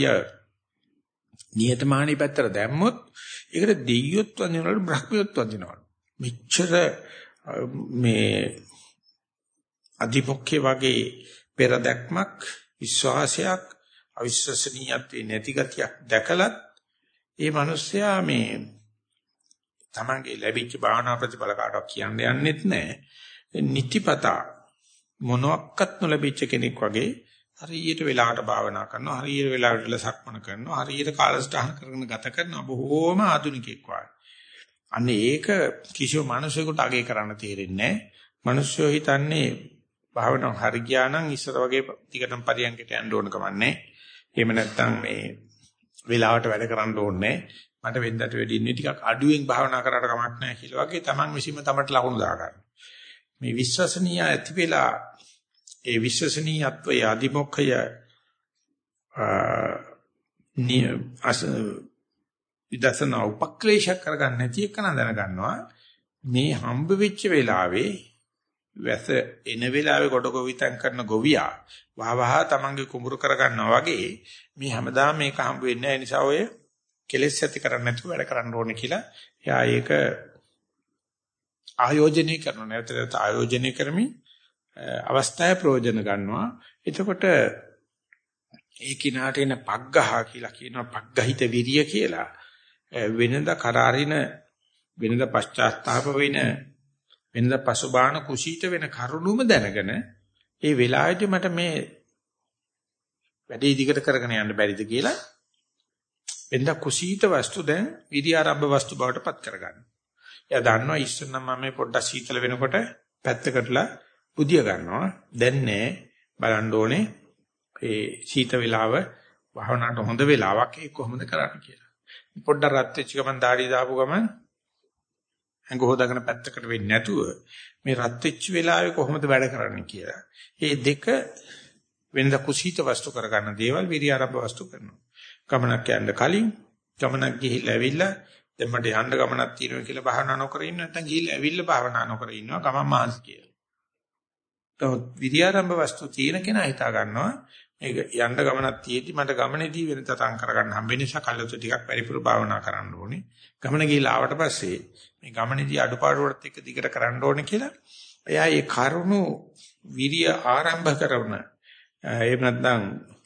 නියතමානී පැත්තට දැම්මොත් ඒකට දෙයියොත් වඳිනවලු බ්‍රහ්මියොත් වඳිනවලු. මෙච්චර මේ අධිපොක්කේ වගේ පෙරදැක්මක් විශ්වාසයක් අවිශ්වසනීයත්වේ නැති ගතියක් දැකලත් ඒ මිනිස්සයා මේ තමන්ගේ ලැබිච්ච භාවනා ප්‍රතිඵල කාටවත් කියන්න යන්නෙත් නැහැ. නිතිපතා මොනක්වත් නොලැබිච්ච කෙනෙක් වගේ හරියට වෙලාවට භාවනා කරනවා හරියට වෙලාවට සක්මන කරනවා හරියට කාලසටහන කරගෙන ගත කරනවා බොහෝම ආධුනිකෙක් වගේ. අන්න ඒක කිසිම මිනිසෙකුට අගේ කරන්න තේරෙන්නේ නැහැ. මිනිස්සු හිතන්නේ භාවනාව හරි ගියා නම් ඉස්සර වගේ ටිකටම පරියන්කට යන්න ඕන කමන්නේ. එහෙම නැත්නම් මේ වෙලාවට වැඩ කරන්න ඕනේ. මට වෙන්දට වැඩි ඉන්නේ ටිකක් අඩුවෙන් භාවනා කරාට කමක් නැහැ කියලා වගේ Taman විසීම තමට ලකුණු දා මේ විශ්වසනීය ඇති වෙලා ඒ විශ්වසනීයත්වයේ අධිමොක්ඛය විදර්ශනා උපක්ලේශ කරගන්න නැති එක නම් දැනගන්නවා. මේ හම්බ වෙච්ච වෙලාවේ වැස එන වෙලාවේ කොට ගොවිතැන් කරන ගොවියා වහවහ තමන්ගේ කුඹුරු කරගන්නවා වගේ මේ හැමදාම මේක හම්බ වෙන්නේ නැහැ. නිසා ඔය කෙලෙස් ඇති කරන්නේ නැතුව වැඩ කරන්න ඕනේ කියලා. එයා ඒක ආයෝජනය කරනවා නැවත නැවත ආයෝජනය කරමින් අවස්ථාවේ ප්‍රයෝජන ගන්නවා. එතකොට ඒ කිනාට එන පග්ගහ කියලා කියනවා පග්ගහිත විරිය කියලා. වෙනද කරාරින වෙනද පශ්චාත්තාප වෙන වෙනද පසුබාන කුසීත වෙන කරුණුම දැනගෙන ඒ වෙලාවේදී මට මේ වැඩේ දිගට කරගෙන යන්න බැරිද කියලා වෙනද කුසීත වස්තු දැන් විදි ආරම්භ වස්තු බවට පත් කරගන්න. එයා දන්නවා ඉස්සෙල්ලා මම මේ පොඩ්ඩක් සීතල වෙනකොට පැත්තකටලා පුදිය ගන්නවා. දැන් නෑ බලන්න ඕනේ ඒ සීත වේලාව භාවනාවට හොඳ වෙලාවක් ඒ කොහොමද කරන්න කියලා. පොඩ්ඩක් රත් වෙච්ච ගමන් দাঁඩි දාපු ගමන් ඇඟ හොදාගෙන පැත්තකට වෙන්නේ නැතුව මේ රත් වෙච්ච වෙලාවේ කොහොමද වැඩ කරන්නේ කියලා. මේ දෙක වෙනද කුසීත වස්තු කරගන්න දේවල් විරි ආරම්භ වස්තු කරනවා. ගමනක් යන්න කලින් ගමනක් ගිහිල්ලා ඇවිල්ලා දැන් මට යන්න ගමනක් තියෙනවා කියලා භාවනා නොකර ඉන්න නැත්නම් ගිහිල්ලා ඇවිල්ලා භාවනා නොකර ඉන්නවා ගමන් මාස් කියලා. තවත් විරි ආරම්භ වස්තු තියෙන කෙනා හිතා ගන්නවා මේක යන්න ගමනක් තියෙද්දි මට ගමනේදී වෙන තරම් කරගන්න හම්බ නිසා කල්ලාතු ටිකක් පරිපූර්ණ භාවනා කරන්න ඕනේ. ගමන ගිහලා ආවට පස්සේ මේ ගමනේදී අඩුපාඩු වලත් එක්ක දිගට කරන්න ඕනේ කියලා එයා ඒ කරුණු විරිය ආරම්භ කරන එහෙම නැත්නම්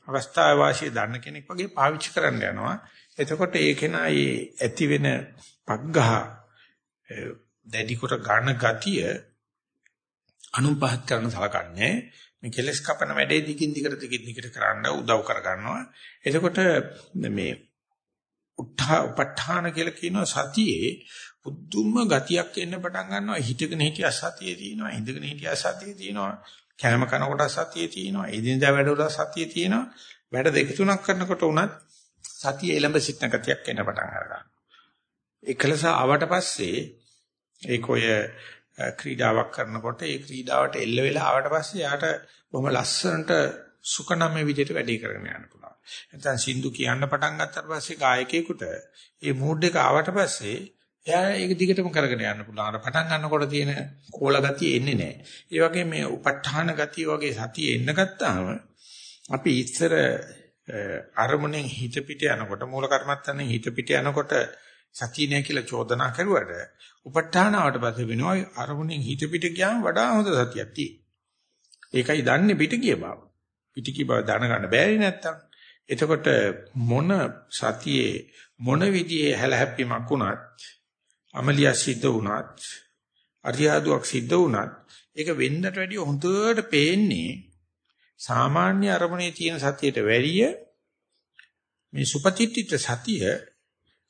අවස්ථාව වාසිය දන්න කෙනෙක් වගේ පාවිච්චි කරන්න යනවා. එතකොට ඒ කෙනා ඒ ඇති වෙන පග්ගහ දැඩි කොට ගන්න ගතිය අනුපහත් කරන සලකන්නේ මේ කෙලස් කපන වැඩේ දිගින් දිගට දිගින් දිගට කරන්න උදව් කරගන්නවා. එතකොට මේ උත්හා උපඨාන කියලා කියන සතියේ උද්දුම ගතියක් එන්න පටන් ගන්නවා. හිතගෙන හිටිය සතියේ තියෙනවා, ඉඳගෙන හිටිය සතියේ තියෙනවා, කැම කනකොට සතියේ තියෙනවා, එදිනදා වැඩවල සතියේ තියෙනවා. වැඩ දෙක තුනක් කරනකොට උනත් සතිය එළඹ සිටන ගතියක් එන්න පටන් ගන්නවා. එකලස ආවට පස්සේ ඒක ඔය ක්‍රීඩාවක් කරනකොට ඒ ක්‍රීඩාවට එල්ල වෙලා ආවට පස්සේ යාට බොහොම ලස්සනට සුකනම විදිහට වැඩේ කරගෙන යන්න පුළුවන්. නැත්නම් සින්දු කියන්න පටන් ගත්තට පස්සේ ගායකයෙකුට ඒ මූඩ් එක ආවට පස්සේ එයා ඒක දිගටම කරගෙන යන්න පුළුවන්. අර පටන් ගන්නකොට තියෙන කෝල ගතිය එන්නේ නැහැ. ඒ වගේ මේ උප ဋ ාණ ගතිය වගේ සතිය එන්න ගත්තාම අපි ඉස්සර අරමුණෙන් හිත පිට යනකොට මූල කර්මත්තන්නේ හිත පිට යනකොට සතිය නැහැ කියලා චෝදනා කරුවට උප ဋ ාණාවට පස්සේ වෙනවා අරමුණෙන් හිත පිට ගියාම වඩා හොඳ සතියක් තියෙනවා. ඒකයි දන්නේ පිට ගිය බව. පිට කී බව දැනගන්න බැරි නැත්තම්. එතකොට මොන සතියේ මොන විදිහේ හැලහැප්පීමක් වුණත් අමලිය සිද්ධ වුණත් අරියාදුවක් සිද්ධ වුණත් ඒක වෙන්නට වැඩිය හොඳට පේන්නේ සාමාන්‍ය අරමුණේ තියෙන සතියට වැඩිය මේ සුපතිත්‍ිත සතිය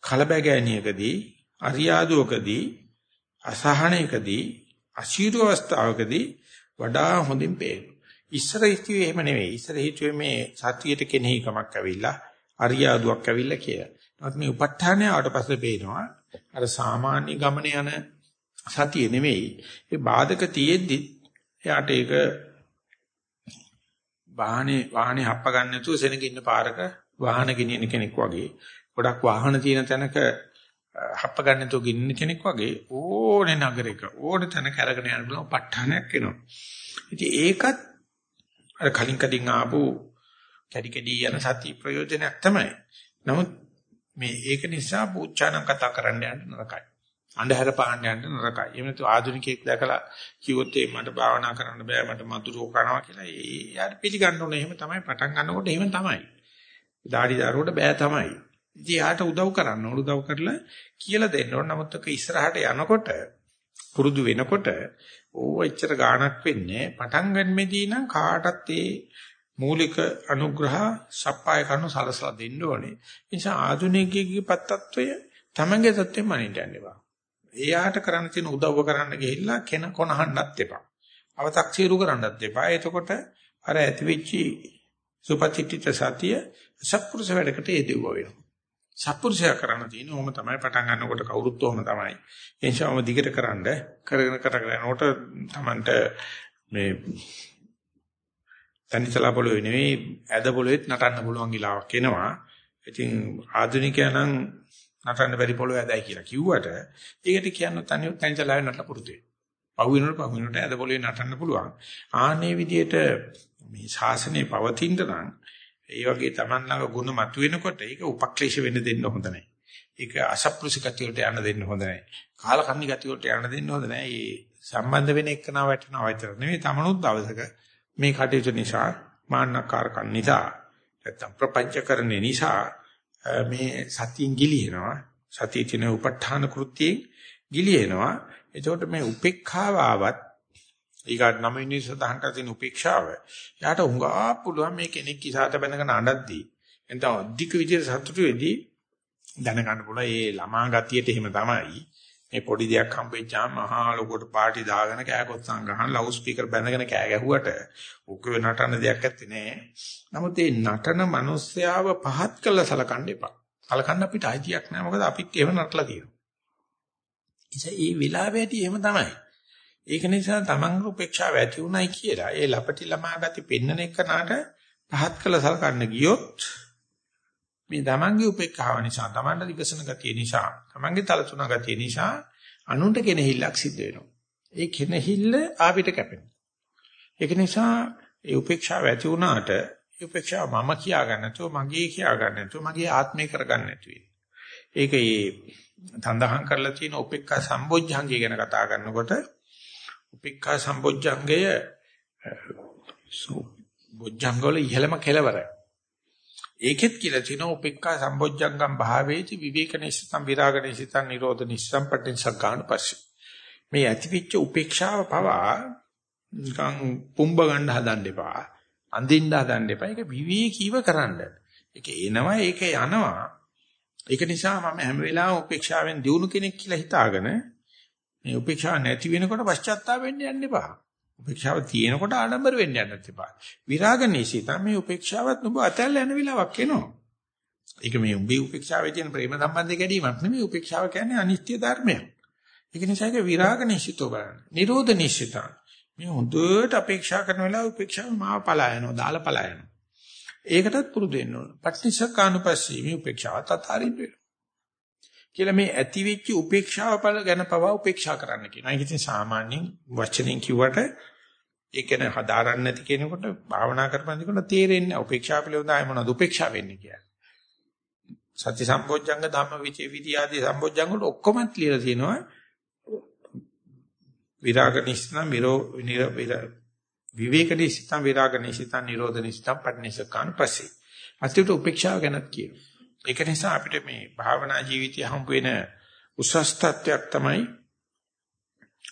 කලබගෑනියකදී අරියාදුවකදී අසහනයකදී අශීරු අවස්ථාවකදී වඩා හොඳින් පේනවා. ඉස්සර හිතුවේ එහෙම නෙවෙයි. ඉස්සර හිතුවේ මේ සතියට කෙනෙහිකමක් ඇවිල්ලා අරියාදුවක් ඇවිල්ලා කියලා. නමුත් මේ උප ဋ ාණය ආවට පස්සේ පේනවා අර සාමාන්‍ය ගමන යන සතිය නෙවෙයි. ඒ බාධක තියෙද්දි එයාට ඒක වාහනේ වාහනේ හප්ප ගන්න නැතුව සෙනග ඉන්න පාරක වාහන ගෙනියන කෙනෙක් වගේ. ගොඩක් වාහන තියෙන තැනක හප්ප ගන්න නැතුව ගින්න කෙනෙක් වගේ ඕනේ නගරයක ඕනේ තැනක අරගෙන යන්න බලන ප ဋ ාණයක් එනවා. ඉතින් ඒකත් අර කලින් කඩින් ආපු කැඩි කැඩි යන සති ප්‍රයෝජනයක් තමයි. නමුත් මේ ඒක නිසා පුච්චානම් කතා කරන්න යන්න නරකයි. අන්ධහර පාන්න යන්න නරකයි. එහෙම නැතු ආධුනිකයෙක් දැකලා කිව්වොත් ඒ මට භාවනා කරන්න බෑ මට මතුරෝ කරනවා කියලා ඒ යාට පිළිගන්න ඕනේ. එහෙම තමයි පටන් ගන්නකොට එහෙම තමයි. දාඩි දාරුවට බෑ තමයි. ඉතින් යාට උදව් කරන්න ඕන උදව් කරලා කියලා දෙන්න ඕන. නමුත් ඒක ඉස්සරහට යනකොට පුරුදු වෙනකොට ඕව එච්චර ගාණක් වෙන්නේ පටන් ගන්නෙදී නම් කාටත් ඒ මූලික අනුග්‍රහ සප්පාය කරනු සලසලා දෙන්න ඕනේ. ඒ නිසා ආධුනිකයෙකුගේ පත්තත්වය තමන්ගේ தත්වෙම මනින්න යන්න එපා. එයාට කරන්න තියෙන උදව්ව කරන්න ගිහිල්ලා කෙන කොනහන්නත් එපා. අව탁සීරු කරන්නත් එපා. එතකොට අර ඇතිවෙච්චි සුපතිත්‍ිත සතිය සත්පුරුෂ වැඩකට යෙදුව වෙනවා. සත්පුරුෂයා කරන්න තියෙන ඕම තමයි පටන් ගන්නකොට කවුරුත් ඕම තමයි. ඒ නිසාම දිගට කරන්ඩ කරගෙන කරගෙන යනකොට Tamanට මේ තනිසලා පොළොවේ නෙවෙයි ඇද පොළොවේත් නටන්න පුළුවන් ගිලාවක් එනවා. ඉතින් ආධුනිකයා නම් නටන්න බැරි පොළොව ඇදයි කියලා කිව්වට ඒකට කියන්න තනි තනිසලා නටලා පුරුදු වෙනවා. පහු වෙනකොට පහු වෙනකොට ඇද පොළොවේ නටන්න පුළුවන්. ආන්නේ විදිහට මේ ශාසනය පවතින නම් ඒ වගේ Taman ළඟ ගුණ මතුවෙනකොට ඒක උපක්ලේශ වෙන්න දෙන්න හොඳ නැහැ. ඒක අසප්පෘසික ගතිය වලට යන්න දෙන්න හොඳ නැහැ. කාලකන්ණි ගතිය වලට යන්න දෙන්න හොඳ නැහැ. මේ සම්බන්ධ වෙන එකනා වැටෙනවා විතර නෙවෙයි තමනුත් දවසක මේ කටයුතු නිසා මාන්නකාරකම් නිසා නැත්තම් ප්‍රපංචකරණේ නිසා මේ සතියින් ගිලිනවා සතිය කියන උප ဋ ාණ කෘත්‍යයෙන් ගිලිනවා එතකොට මේ උපේක්ඛාව ආවත් ඊගාට නම ඉන්නේ සදාහන් කර තියෙන උපේක්ෂාව යාට උඟා පුළුවන් මේ කෙනෙක් කිසాత බඳගෙන අඬද්දී එතන අධික විදිහට සතුටු වෙදී දැනගන්න පුළුවන් මේ ළමා ගතියට එහෙම තමයි. මේ පොඩි දෙයක් හම්බෙච්චාම මහා ලොකුට පාටි දාගෙන කෑකොත්තම් ගහන ලවුඩ් ස්පීකර් බැඳගෙන කෑ ගැහුවට උක නටන දෙයක් ඇත්තේ නෑ. නමුත් මේ නටන මිනිස්යාව පහත් කළ සලකන්න එපා. සලකන්න අපිට අයිතියක් නෑ මොකද අපිත් එහෙම නටලා තියෙනවා. ඉතින් මේ වෙලාවේදී එහෙම තමයි. ඒක නිසා තමන්ගේ උපේක්ෂාව ඇති උනායි කියලා ඒ ලපටි ළමා ගති පෙන්නන එකනට පහත් කළ සලකන්න ගියොත් මේ තමන්ගේ උපේක්ෂාව නිසා තමන්ට විකසන ගතිය නිසා තමන්ගේ තලතුණ ගතිය නිසා අනුන්ට කෙනෙහිල්ලක් සිද්ධ වෙනවා. ඒ කෙනෙහිල්ල ආවිත කැපෙනවා. ඒක නිසා ඒ උපේක්ෂාව ඇති වුණාට ඒ උපේක්ෂාව මම කියා ගන්න නැතුව මගේ කියා ගන්න නැතුව මගේ ආත්මය කරගන්න නැතුව. ඒක ඒ තඳහන් කරලා තියෙන උපේක්ඛා සම්බොජ්ජංගය ගැන කතා කරනකොට උපේක්ඛා සම්බොජ්ජංගය බොජ්ජංග වල ඉහළම කෙලවරයි. ඒකෙත් කියලා තියෙනවා උපේක්ඛා සම්බොජ්ජංගම් භාවේති විවේකනිසිතම් විරාගනිසිතම් නිරෝධනිසිතම් පටිච්චසග්ගාණ පස්සේ. මේ ඇතිවිච්ච උපේක්ෂාව පවා නිකන් පුම්බ ගන්න හදන්න එපා අඳින්න හදන්න එපා. ඒක විවේකීව කරන්න. ඒක එනවා ඒක යනවා. ඒක නිසා මම හැම වෙලාවෙම උපේක්ෂාවෙන් දිනු කෙනෙක් කියලා හිතාගෙන මේ උපේක්ෂාව නැති වෙනකොට පශ්චාත්තාප වෙන්න යන්න එපා. උපේක්ෂාව තියෙනකොට ආඩම්බර වෙන්න යන්නත් එපා. විරාග නිසිතා මේ උපේක්ෂාවත් නුඹ අතල්ලා යන වෙලාවක් එනවා. ඒක මේ උඹේ උපේක්ෂාවේ තියෙන ප්‍රේම සම්බන්ධය කැඩීමක් නෙමෙයි උපේක්ෂාව කියන්නේ අනිත්‍ය ධර්මයක්. ඒක නිසා ඒක විරාග නිසිතෝ බලන්න. නිරෝධ නිසිතා. මේ හොඳට අපේක්ෂා කරන වෙලාව උපේක්ෂාව මාව පලා යනවා, දාලා පලා යනවා. ඒකටත් පුරුදු වෙන්න ඕන. පටිච්චසකානුපස්සී මේ උපේක්ෂාව තතරින් වෙනවා. කියලා මේ ඇති වෙච්ච උපේක්ෂාව පළ ගැන පවා උපේක්ෂා කරන්න කියනවා. ඒක ඉතින් සාමාන්‍යයෙන් වචනෙන් කිව්වට ඒක නේ හදාරන්න නැති කෙනෙකුට භාවනා කරපන්දිකොට තේරෙන්නේ උපේක්ෂා පිළිබඳව ආය මොනවද උපේක්ෂා වෙන්නේ කියලා. සත්‍ය සම්බොජ්ජංග ධම්ම විචේ විදි ආදී සම්බොජ්ජංග වල ඔක්කොම ලියලා තියෙනවා. විරාග නිස්සන මිරෝ විවේක නිස්සන විරාග නිස්සන නිරෝධ නිස්සන පටිනිසකාන් පස්සේ. අතිට උපේක්ෂාව ගැනත් කියනවා. ඒක නිසා අපිට මේ භාවනා ජීවිතය හම්බ වෙන උසස් තත්වයක් තමයි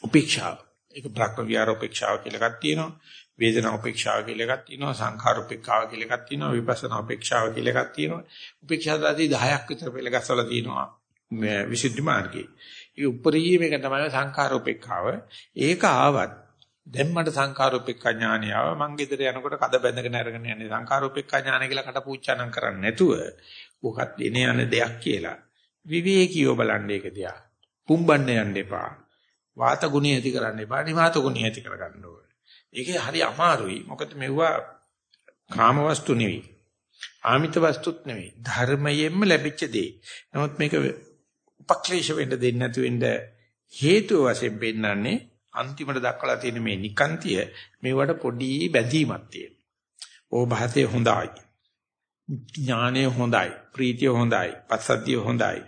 උපේක්ෂාව. ඒක බ්‍රහ්ම විහාර උපේක්ෂාව කියලා එකක් තියෙනවා. වේදනා උපේක්ෂාව කියලා එකක් තියෙනවා. සංඛාර උපේක්ෂාව කියලා එකක් තියෙනවා. විපස්සනා උපේක්ෂාව කියලා එකක් තියෙනවා. උපේක්ෂා දාදී 10ක් විතර පෙළ ගැසවලා තියෙනවා. මේ විසුද්ධි මාර්ගයේ. ඒ උපරිම එක තමයි සංඛාර උපේක්ෂාව. ඒක ආවත් දැන් මට සංඛාරෝපේක්ඛා ඥානය ආව මං ගෙදර යනකොට කඩ බැඳගෙන අරගෙන යන්නේ සංඛාරෝපේක්ඛා ඥානය කියලා කට පූජානම් කරන්නේ නැතුව මොකක්ද එන යන දෙයක් කියලා. විවේකීව බලන්න ඒක දිහා. පුම්බන්න යන්න එපා. වාත ගුණය ඇති කරන්න එපා. නිවාත ගුණය ඇති කරගන්න ඕනේ. ඒකේ හරි අමාරුයි. මොකද මෙවුවා කාම වස්තු නෙවෙයි. ආමිත වස්තුත් නෙවෙයි. ධර්මයෙන්ම ලැබිච්ච දේ. නමුත් මේක උපක්ලේශ වෙන්න දෙන්නේ නැතු වෙන්න හේතුව වශයෙන් පෙන්නන්නේ අන්තිමට දක්වලා තියෙන මේ නිකාන්තිය මේවට පොඩි බැඳීමක් තියෙනවා. ඕභාතේ හොඳයි. ඥානය හොඳයි, ප්‍රීතිය හොඳයි, පස්සද්ධිය හොඳයි,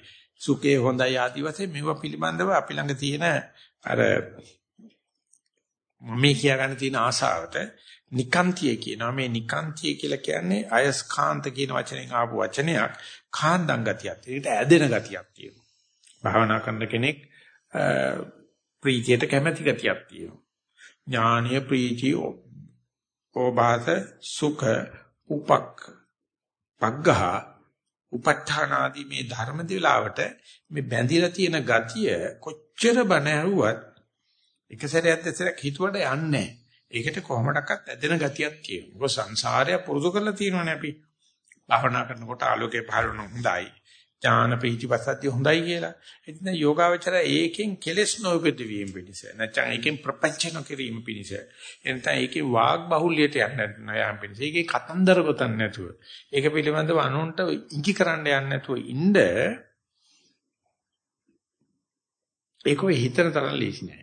සුඛය හොඳයි ආදි වශයෙන් මේවා පිළිබඳව අපි ළඟ තියෙන අර මේ කියා ගන්න තියෙන ආසාවට නිකාන්තිය කියනවා. මේ නිකාන්තිය කියලා කියන්නේ අයස්කාන්ත කියන වචනෙන් ආපු වචනයක්. කාන්දං ගතියක්. ඒකට ඇදෙන ගතියක් තියෙනවා. භාවනා කරන කෙනෙක් ප්‍රීතියට කැමැති ගතියක් තියෙනවා. ඥානීය ප්‍රීතිය ඕබාස සුඛ උපක් පග්ගහ උපට්ඨාන ආදී මේ ධර්ම දිලාවට මේ බැඳිලා තියෙන ගතිය කොච්චර බණ ඇහුවත් එක සැරයක් දෙසරක් හිතුවට යන්නේ ඒකට කොහොමඩක්වත් ඇදෙන ගතියක් තියෙනවා. මොකද සංසාරය පුරුදු කරලා තියෙනවනේ අපි. භාවනා කරනකොට ආලෝකේ පහළ වෙන හොඳයි. ඥාන ප්‍රීතිපසද්දී හොඳයි කියලා. එතන යෝගාවචරය ඒකෙන් කෙලස් නොඋපද වීම පිණිස. නැත්නම් ඒකෙන් ප්‍රපංචන කිරීම පිණිස. එතන ඒකේ වාග් බහුල්‍යයට යන්න යාම පිණිස. ඒකේ කතන්දර ගොතන්න නැතුව. ඒක පිළිබඳව අනුන්ට ඉඟි කරන්න යන්න නැතුව ඉන්න ඒක ඔය හිතන තරම් ලේසි නෑ.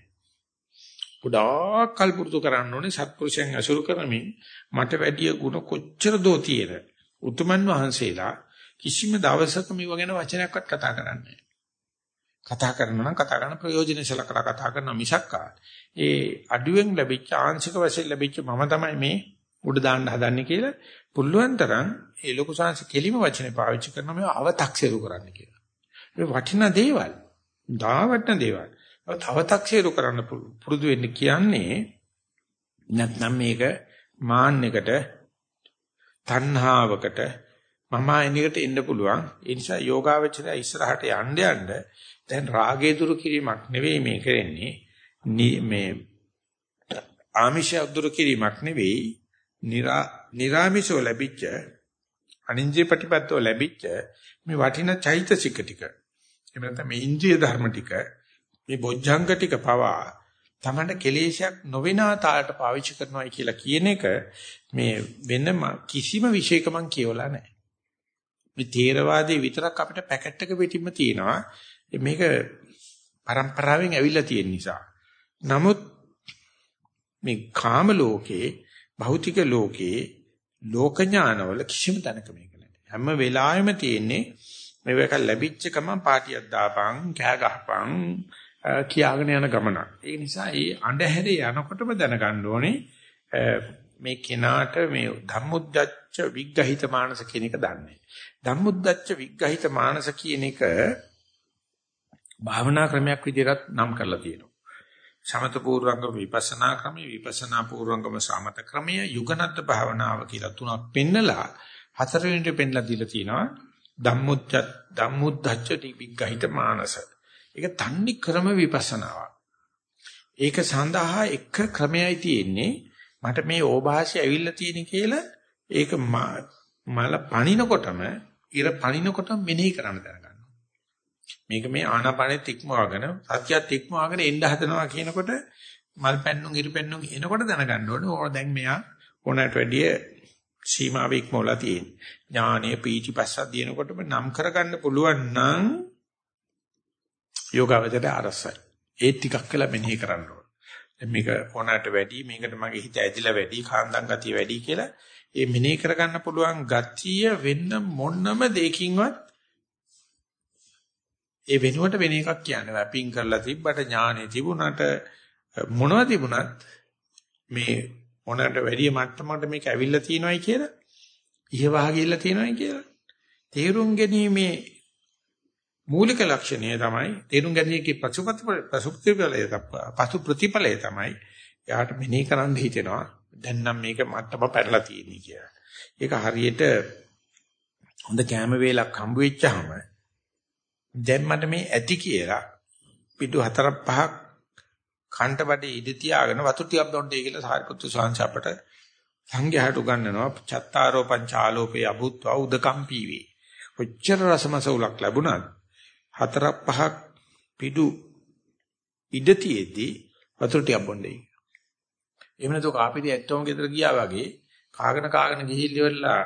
ගොඩාක් කල් පුරුදු කරන්න ඕනේ සත්පුරුෂයන් අසුරු කරමින් මට වැඩිය ಗುಣ කොච්චර දෝ තියෙන උතුමන් වහන්සේලා කිසිම දවසක මේව ගැන වචනයක්වත් කතා කරන්නේ නැහැ. කතා කරනවා නම් කතා කරන ප්‍රයෝජන සලකලා කතා කරන මිසක්කා ඒ අඩුවෙන් ලැබිච්ච ආංශික වශයෙන් ලැබිච්ච මම තමයි මේ උඩ දාන්න හදන්නේ කියලා පුළුවන් තරම් ඒ ලොකු සංස කෙලිම වචනේ පාවිච්චි කරන මේ අව탁සිරු කරන්න කියලා. මේ වටිනා දේවල්, දාවටන දේවල්. අව탁සිරු කරන්න පුරුදු වෙන්න කියන්නේ නැත්නම් මේක මාන්නයකට තණ්හාවකට මම එනකට එන්න පුළුවන්. ඒ නිසා යෝගාවචරය ඉස්සරහට යන්න යන්න දැන් රාගය දුරු කිරීමක් නෙවෙයි මේ කරන්නේ. මේ ආමිෂය දුරු කිරීමක් නෙවෙයි. නිරාමිෂෝ ලැබිච්ච අනින්ජේ ප්‍රතිපත්තෝ ලැබිච්ච මේ වටිනා චෛතසික ටික. එහෙම නැත්නම් මේ ඉන්ද්‍රිය ධර්ම ටික මේ බොජ්ජංග ටික පවා තමන්ට කෙලේශයක් නොවෙන තාලට පාවිච්චි කරනවා කියලා කියන එක මේ වෙන කිසිම විශේෂක මං කියවලා නැහැ. මේ තේරවාදී විතරක් අපිට පැකට් එක පිටින්ම තියෙනවා. මේක પરම්පරාවෙන් ඇවිල්ලා තියෙන නිසා. නමුත් මේ කාම ලෝකේ, භෞතික ලෝකේ, ලෝක ඥානවල කිසිම තැනක මේක නැහැ. හැම වෙලාවෙම තියෙන්නේ මේක ලැබිච්ච ගමන් පාටියක් දාපන්, කෑ ගහපන්, කියාගෙන යන ගමනක්. ඒ නිසා මේ අඳුරේ යනකොටම දැනගන්න ඕනේ මේ කෙනාට මේ ධම්මුද්දච්ච විග්ගහිත මානස කියන එක දන්නේ. ධම්මුද්දච්ච විග්ගහිත මානස කියන එක භාවනා ක්‍රමයක් විදිහට නම් කරලා තියෙනවා. සමත පූර්වංගම විපස්සනා ක්‍රමය, විපස්සනා පූර්වංගම සමත ක්‍රමය, යුගනත් භාවනාව කියලා තුනක් පෙන්නලා හතරවෙනිට පෙන්නලා දීලා තියෙනවා. ධම්මුද්දච්ච ධම්මුද්දච්ච විග්ගහිත මානස. ඒක තන්නේ ක්‍රම විපස්සනාවක්. ඒක සඳහා එක ක්‍රමයයි තියෙන්නේ. මට මේ ඕභාෂය ඇවිල්ලා තියෙන කියලා ඒක මල පණිනකොටම ඉර පණිනකොටම මෙනෙහි කරන්න දැනගන්නවා. මේක මේ ආනාපානෙත් ඉක්මවගෙන සත්‍යයත් ඉක්මවගෙන එන්න හදනවා කියනකොට මල් පැන්නුම් ඉර පැන්නුම් එනකොට දැනගන්න ඕනේ. ඕක දැන් මෙයා ඕනට වැඩිය සීමාව ඉක්මවලා තියෙන. ඥානීය පීචිපස්සක් දිනකොටම නම් කරගන්න පුළුවන් නම් යෝගාවචරය අරසයි. ඒ ටිකක් වෙලා මෙනෙහි කරන්න ඕන. දැන් මේක ඕනකට වැඩි මේකට මගේ හිත ඇදිලා වැඩි කාන්දම් ගතිය වැඩි කියලා ඒ මෙනෙහි කරගන්න පුළුවන් ගතිය වෙන්න මොනම දෙයකින්වත් ඒ වෙනුවට වෙන එකක් කියන්නේ වැපින් කරලා තිබ්බට ඥානෙ තිබුණට මොනව තිබුණත් මේ මොනකට වැඩි මට්ටමකට මේක ඇවිල්ලා තියෙනවයි කියලා ඉහවහ ගිහිල්ලා තියෙනවයි කියලා තේරුම් ගැනීමේ මූලික ලක්ෂණය තමයි තේරුම් ගැනීමේ පසුප්‍රතිඵලය පසු ප්‍රතිඵලය තමයි යාට මෙනෙහි කරන්න හිතෙනවා දැන් නම් මේක මට්ටම පැනලා තියෙන්නේ කියලා. ඒක හරියට හොඳ කැම වේලක් හම්බ වෙච්චාම දැන් මට මේ ඇති කියලා පිටු හතරක් පහක් කන්ටබඩේ ඉඳ තියාගෙන වතු ටිකක් බොන්නේ කියලා සාරිපුත්තු ස්වාමීන් අපට සංඝයාට උගන්වනවා චත්තාරෝ පංචාලෝපේ අභුත්වා උදකම් පීවේ. කොච්චර රසමසවුලක් ලැබුණත් හතරක් පහක් පිටු ඉඩතියෙදී වතුර ටිකක් බොන්නේ. එහෙම නැතුව කාපිරි ඇත්තෝම ගෙදර ගියා වගේ කාගෙන කාගෙන ගිහිල්ල ඉවරලා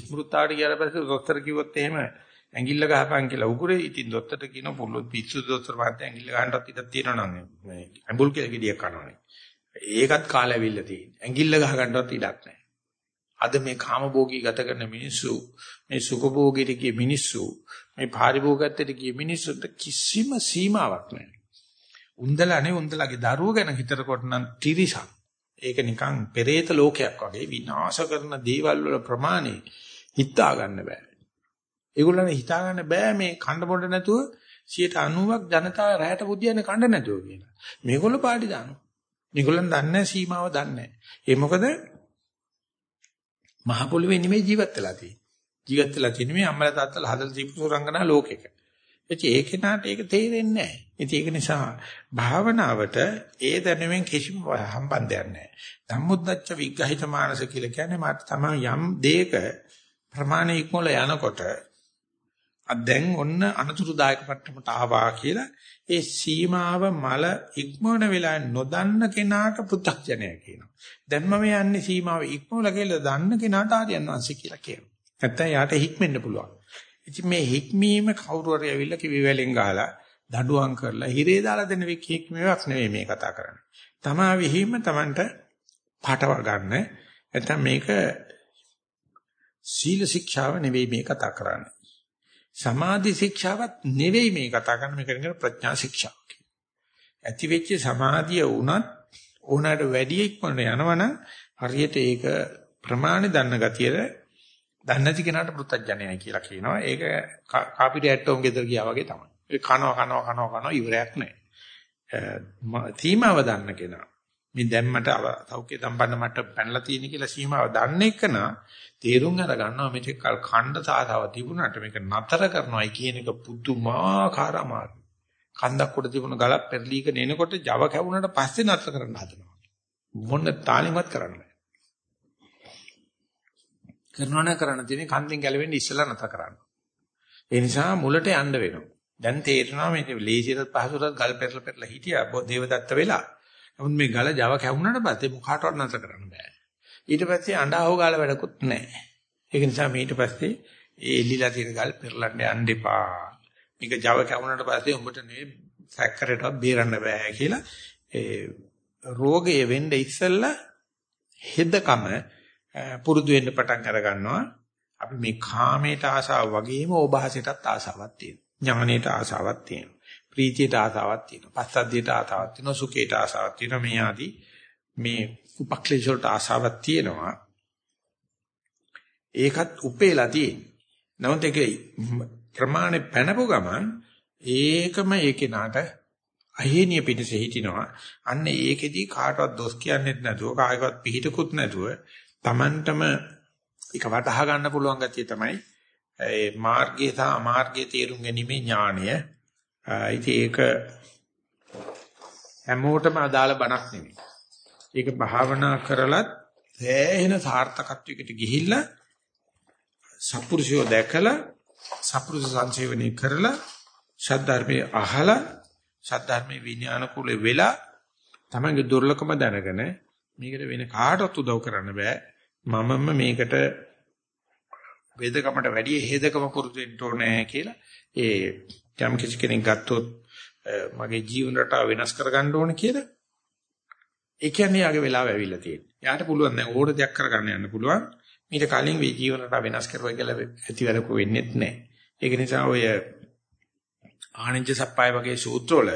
ස්මෘතාවට ගියාට පස්සේ දොස්තර කිව්වොත් එහෙම ඇඟිල්ල ගහපන් කියලා උගුරේ ඉතින් දොස්තරට කියන පොළොත් පිස්සු දොස්තර මහත්තයා ඇඟිල්ල ගහන්නත් ඉඩක් තියෙනවා නම් මේ ඇඹුල් කියලා ගෙඩියක් කනවනේ. ඒකත් කාලය ඇවිල්ලා තියෙන්නේ. ඇඟිල්ල ගහ ගන්නවත් ඉඩක් නැහැ. අද මේ කාමභෝගී ගත කරන මිනිස්සු මේ සුඛභෝගීට ගිය මිනිස්සු මේ පාරිභෝගිකත්වයට ගිය මිනිස්සුන්ට කිසිම සීමාවක් නැහැ. උන්දලානේ උන්දලාගේ දරුවෝ ගැන හිතනකොට නම් තිරිසක්. ඒක නිකන් පෙරේත ලෝකයක් වගේ විනාශ කරන දේවල් වල ප්‍රමාණය හිතා ගන්න බෑ. ඒගොල්ලන්ට හිතා ගන්න බෑ මේ කණ්ඩ පොඩ නැතුව 90ක් ජනතාව රැයට බුදියන්නේ කණ්ඩ නැතුව කියලා. මේගොල්ලෝ පාටි දානවා. මේගොල්ලන් දන්නේ සීමාව දන්නේ ඒ මොකද මහ පොළොවේ නෙමෙයි ජීවත් වෙලා තියෙන්නේ. ජීවත් වෙලා තියෙන්නේ මේ අම්මලා තාත්තලා හදලා දීපු සුරංගනා ලෝකෙක. ඉතින් ඒ කෙනාට ඒක තේරෙන්නේ නැහැ. ඉතින් ඒක නිසා භාවනාවට ඒ දැනුමෙන් කිසිම සම්බන්ධයක් නැහැ. ධම්මොද්දච්ච විග්‍රහිත මානස කියලා කියන්නේ මට තමයි යම් දෙයක ප්‍රමාණ ඉක්මොල යනකොට දැන් ඔන්න අනතුරුදායක මට්ටමට ආවා කියලා ඒ සීමාව මල ඉක්මවන වෙලාවේ නොදන්න කෙනාට පෘථග්ජනය කියනවා. දැන් මම යන්නේ සීමාව ඉක්මවල කියලා දන්න කෙනාට ආර්යයන් වංශය කියලා කියනවා. නැත්තම් යාට හික්මෙන්න පුළුවන්. ඉතින් මේ හික්මීම කවුරු හරි ඇවිල්ලා කිවි වැලෙන් ගහලා දඬුවම් කරලා හිරේ දාලා දෙන හික්මීමක් නෙවෙයි මේ කතා කරන්නේ. තමා විහිම Tamanට පාටව ගන්න. නැත්තම් මේක සීල ශික්ෂාව නෙවෙයි මේ කතා කරන්නේ. සමාධි ශික්ෂාවත් නෙවෙයි මේ කතා කරන්නේ මේ කරන්නේ ප්‍රඥා ශික්ෂාව කියලා. ඇති වෙච්ච සමාධිය වුණත් ඕනකට වැඩි ඉක්මනට යනවනම් හරියට ඒක ප්‍රමාණ දන්න ගතියද දන්නේ නැති කෙනාට පුත්තජනයයි කියලා කියනවා. ඒක කාපිට ඇට්ටෝම් ගෙදර ගියා වගේ තමයි. ඒ කනවා කනවා කනවා කනවා ඉවරයක් නැහැ. සීමාව දන්න කෙනා. මේ දැම්මට සෞඛ්‍ය සම්පන්න මට පැනලා තියෙන කියලා සීමාව දන්න එකනා තේරුම් අර ගන්නවා මේක කල් ඛණ්ඩ සාධාව තිබුණාට මේක නතර කරනවායි කියන එක පුදුමාකාර අමාරු. කන්දක් උඩ තිබුණ ගලක් පෙරලීගෙන එනකොට Java කැවුනට පස්සේ නතර කරන්න හදනවා. මොන තාලිමත් කරන්න බෑ. කරනවා නම් කරන්න තියෙන්නේ කන්දෙන් ගැලවෙන්න ඉස්සලා නතර කරන්න. ඒ නිසා මුලට යන්න වෙනවා. දැන් තේරෙනවා මේක ලේසියට පහසුරත් ගල් පෙරල පෙරල හිටියා දේවදත්ත වෙලා. නමුත් මේ ගල Java කැවුනට පස්සේ මොකාටවත් නතර කරන්න බෑ. ඊට පස්සේ අඬාව ගාල වැඩකුත් නැහැ. ඒක නිසා ඊට පස්සේ ඒ එල්ලිලා තියෙන ගල් පෙරලන්න යන්න එපා. මේක Java කැවුනට පස්සේ උඹට නෙවෙයි ෆැක්ටරියටවත් බේරන්න බෑ කියලා ඒ රෝගය වෙන්න ඉස්සෙල්ලා හෙදකම පුරුදු වෙන්න පටන් අර ගන්නවා. අපි මේ කාමයට ආසාව වගේම ඕභාසයටත් ආසාවක් තියෙනවා. ඥානයට ආසාවක් තියෙනවා. ප්‍රීතියට ආසාවක් තියෙනවා. පස්සද්ධියට ආසාවක් තියෙනවා. සුඛයට ආසාවක් තියෙනවා. මේ ආදී මේ උපක්ලේශ වලට ආසාවක් තියෙනවා. ඒකත් උපේලා තියෙන්නේ. නමුත් ඒක ප්‍රමාණය පැනපු ගමන් ඒකම ඒ කෙනාට අහේනිය පිටසේ හිටිනවා. අන්න ඒකෙදි කාටවත් දොස් කියන්නෙත් නැතුව කායකවත් පිහිටකුත් නැතුව Tamanටම ඒක වටහා ගන්න පුළුවන් ගැතිය තමයි ඒ මාර්ගයේ සහ අමාර්ගයේ තේරුම් ගැනීමේ ඥාණය. Eh, ඉතින් ඒක හැමෝටම අදාළ බණක් නෙමෙයි. ඒක භාවනා කරලත් සෑහෙන සාර්ථකත්වයකට ගිහිල්ලා සත්පුරුෂයෝ දැකලා සත්පුරුෂ සංසේවනය කරලා ශාද්ධර්මයේ අහලා ශාද්ධර්මයේ විඥාන කුලේ වෙලා තමන්ගේ දුර්ලභම දැනගෙන මේකට වෙන කාටවත් උදව් කරන්න බෑ මමම මේකට වේදකමට වැඩි හේදකම පුරුදු වෙන්න ඕනේ කියලා ඒ යම් කිසි කෙනෙක් ගත්තොත් මගේ ජීවන රටාව වෙනස් කරගන්න ඕනේ කියලා ඒ කියන්නේ යාගේ වෙලාව ඇවිල්ලා තියෙන්නේ. යාට පුළුවන් දැන් ඕන දෙයක් කරගන්න යන්න පුළුවන්. මීට කලින් මේ ජීවන රටාව වෙනස් කරුවා කියලා ඇතිවරක වෙන්නේත් නැහැ. ඒක නිසා ඔය ආනන්ද සප්පයි වගේ සූත්‍රවල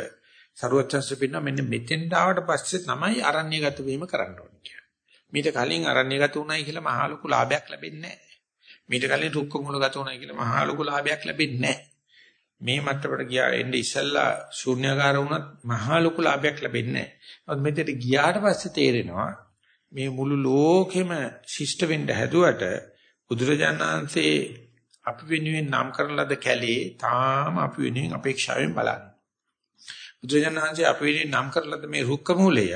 සරුවච්චන්ස පින්න මෙන්න මෙතෙන් ආවට පස්සේ තමයි අරණ්‍යගත වීම කරන්න ඕනේ කියන්නේ. මීට කලින් අරණ්‍යගත උනායි කියලා මහා ලොකු ලාභයක් ලැබෙන්නේ නැහැ. මීට කලින් රුක්ක මුලගත උනායි කියලා මහා ලොකු ලාභයක් ලැබෙන්නේ නැහැ. මේ මට්ටමට ගියා එන්නේ ඉස්සල්ලා ශූන්‍යකාර වුණත් මහා ලොකු ලාභයක් ලැබෙන්නේ නැහැ. මෙතෙට ගියාට පස්සේ තේරෙනවා මේ මුළු ලෝකෙම ශිෂ්ට වෙන්න හැදුවට බුදුරජාණන්සේ අපි වෙනුවෙන් නම් කරන ලද කැලේ තාම අපි වෙනුවෙන් අපේක්ෂාවෙන් බලන්නේ. බුදුරජාණන්සේ අපි වෙනුවෙන් නම් කරන ලද මේ රුක්ක මූලය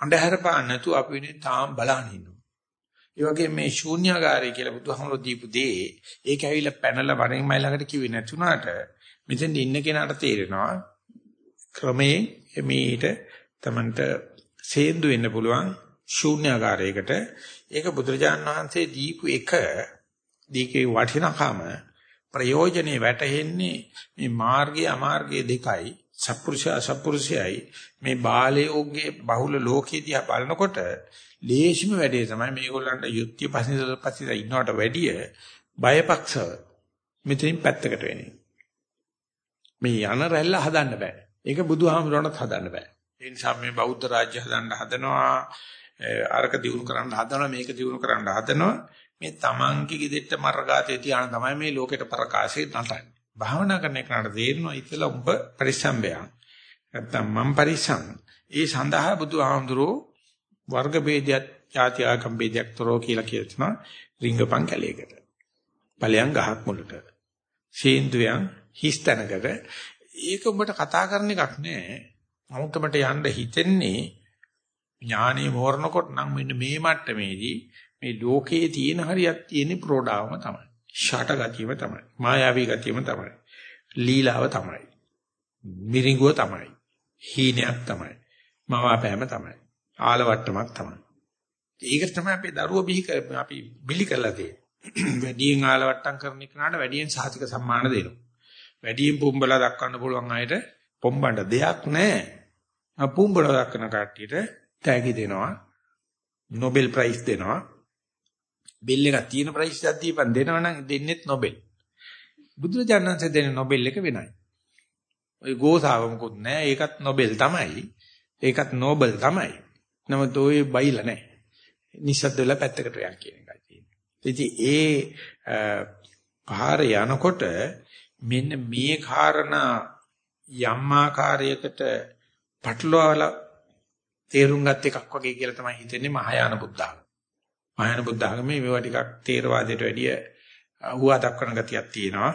අන්ධහර පාන්න නැතුව අපි වෙනුවෙන් තාම බලන ඉන්නවා. ඒ වගේ මේ ශූන්‍යාකාරය කියලා බුදුහාමුදුරුවෝ දීපු දේ ඒක ඇවිල්ලා පැනලා වරෙන් මයි ළඟට කිව්වේ නැතුණාට මෙතෙන් ඉන්න කෙනාට තේරෙනවා ක්‍රමයෙන් මේට තමන්ට සේන්දු වෙන්න පුළුවන් ශූන්‍යාකාරයකට ඒක බුදුරජාණන් වහන්සේ දීපු එක දීකේ වටිනකම ප්‍රයෝජනේ වැටෙන්නේ මේ මාර්ගය අමාර්ගය දෙකයි සත්පුරුෂය අසත්පුරුෂයයි මේ බාලයෝගේ බහුල ලෝකයේ දිහා බලනකොට ලේසිම වැඩේ තමයි මේගොල්ලන්ට යුක්තිය පස්සේ පස්සේ ඉන්නවට වැඩිය බයපක්ෂව මෙතනින් පැත්තකට වෙන්නේ. මේ යන රැල්ල හදන්න බෑ. ඒක බුදුහාමුදුරණත් හදන්න බෑ. ඒ නිසා මේ බෞද්ධ රාජ්‍ය හදන්න හදනවා, අරක දිනු කරන්න හදනවා, මේක දිනු කරන්න හදනවා. මේ තමන්ගේ ගෙදෙට්ට මර්ගාතේ තියාන තමයි මේ ලෝකෙට ප්‍රකාශය නටන්නේ. භාවනා කරන එකට තේරෙනවා ඉතල උඹ පරිස්සම්බය. නැත්තම් මම පරිස්සම්. ඒ සඳහා බුදුහාමුදුරෝ වර්ග ભેදයක්, ಜಾති ආගම් ભેදයක් තොරව කියලා කියනවා රිංගපං කැලේකට. ඵලයන් ගහක් මුලට. සීන්දුවයන් හිස්තැනකට. ඒක උඹට කතා කරන එකක් නෑ. නමුත් උඹට යන්න හිතෙන්නේ ඥානෙ මෝරනකොට නම් මෙන්න මේ මට්ටමේදී මේ ලෝකයේ තියෙන හරියක් තියෙන ප්‍රෝඩාවම තමයි. ෂට ගතියම තමයි. මායාවී ගතියම තමයි. ලීලාව තමයි. මිරිඟුව තමයි. හීනයක් තමයි. මවාපෑම තමයි. ආලවට්ටමක් තමයි. ඒක තමයි අපේ දරුවෝ බිහි කර අපි බිලි කරලා තියෙන්නේ. වැඩියෙන් ආලවට්ටම් කරන එකට වැඩියෙන් සාතික සම්මාන දෙනවා. වැඩියෙන් පුම්බලා දක්වන්න පුළුවන් අයට පොම්බන්න දෙයක් නැහැ. පුම්බලා දක්වන කට්ටියට තෑගි දෙනවා. නොබෙල් ප්‍රයිස් දෙනවා. බිල් එකක් තියෙන ප්‍රයිස් එකක් දීපන් දෙනවනම් දෙන්නෙත් නොබෙල්. බුදුරජාණන්සේ දෙන නොබෙල් එක වෙනයි. ওই ගෝසාව මොකුත් නැහැ. ඒකත් නොබෙල් තමයි. ඒකත් නෝබල් තමයි. නමුත් ඔය බයිලා නැහැ. නිසද්ද වෙලා පැත්තකට යන් කියන එකයි තියෙන්නේ. ඉතින් ඒ පාර යනකොට මෙන්න මේ කාරණා යම් ආකාරයකට පටලවාලා තේරුම් ගත් එකක් වගේ කියලා තමයි හිතෙන්නේ මහායාන බුද්ධාගම. මහායාන බුද්ධාගමේ මේවා ටිකක් තේරවාදයට වැඩිය හුවා දක්වන ගතියක් තියෙනවා.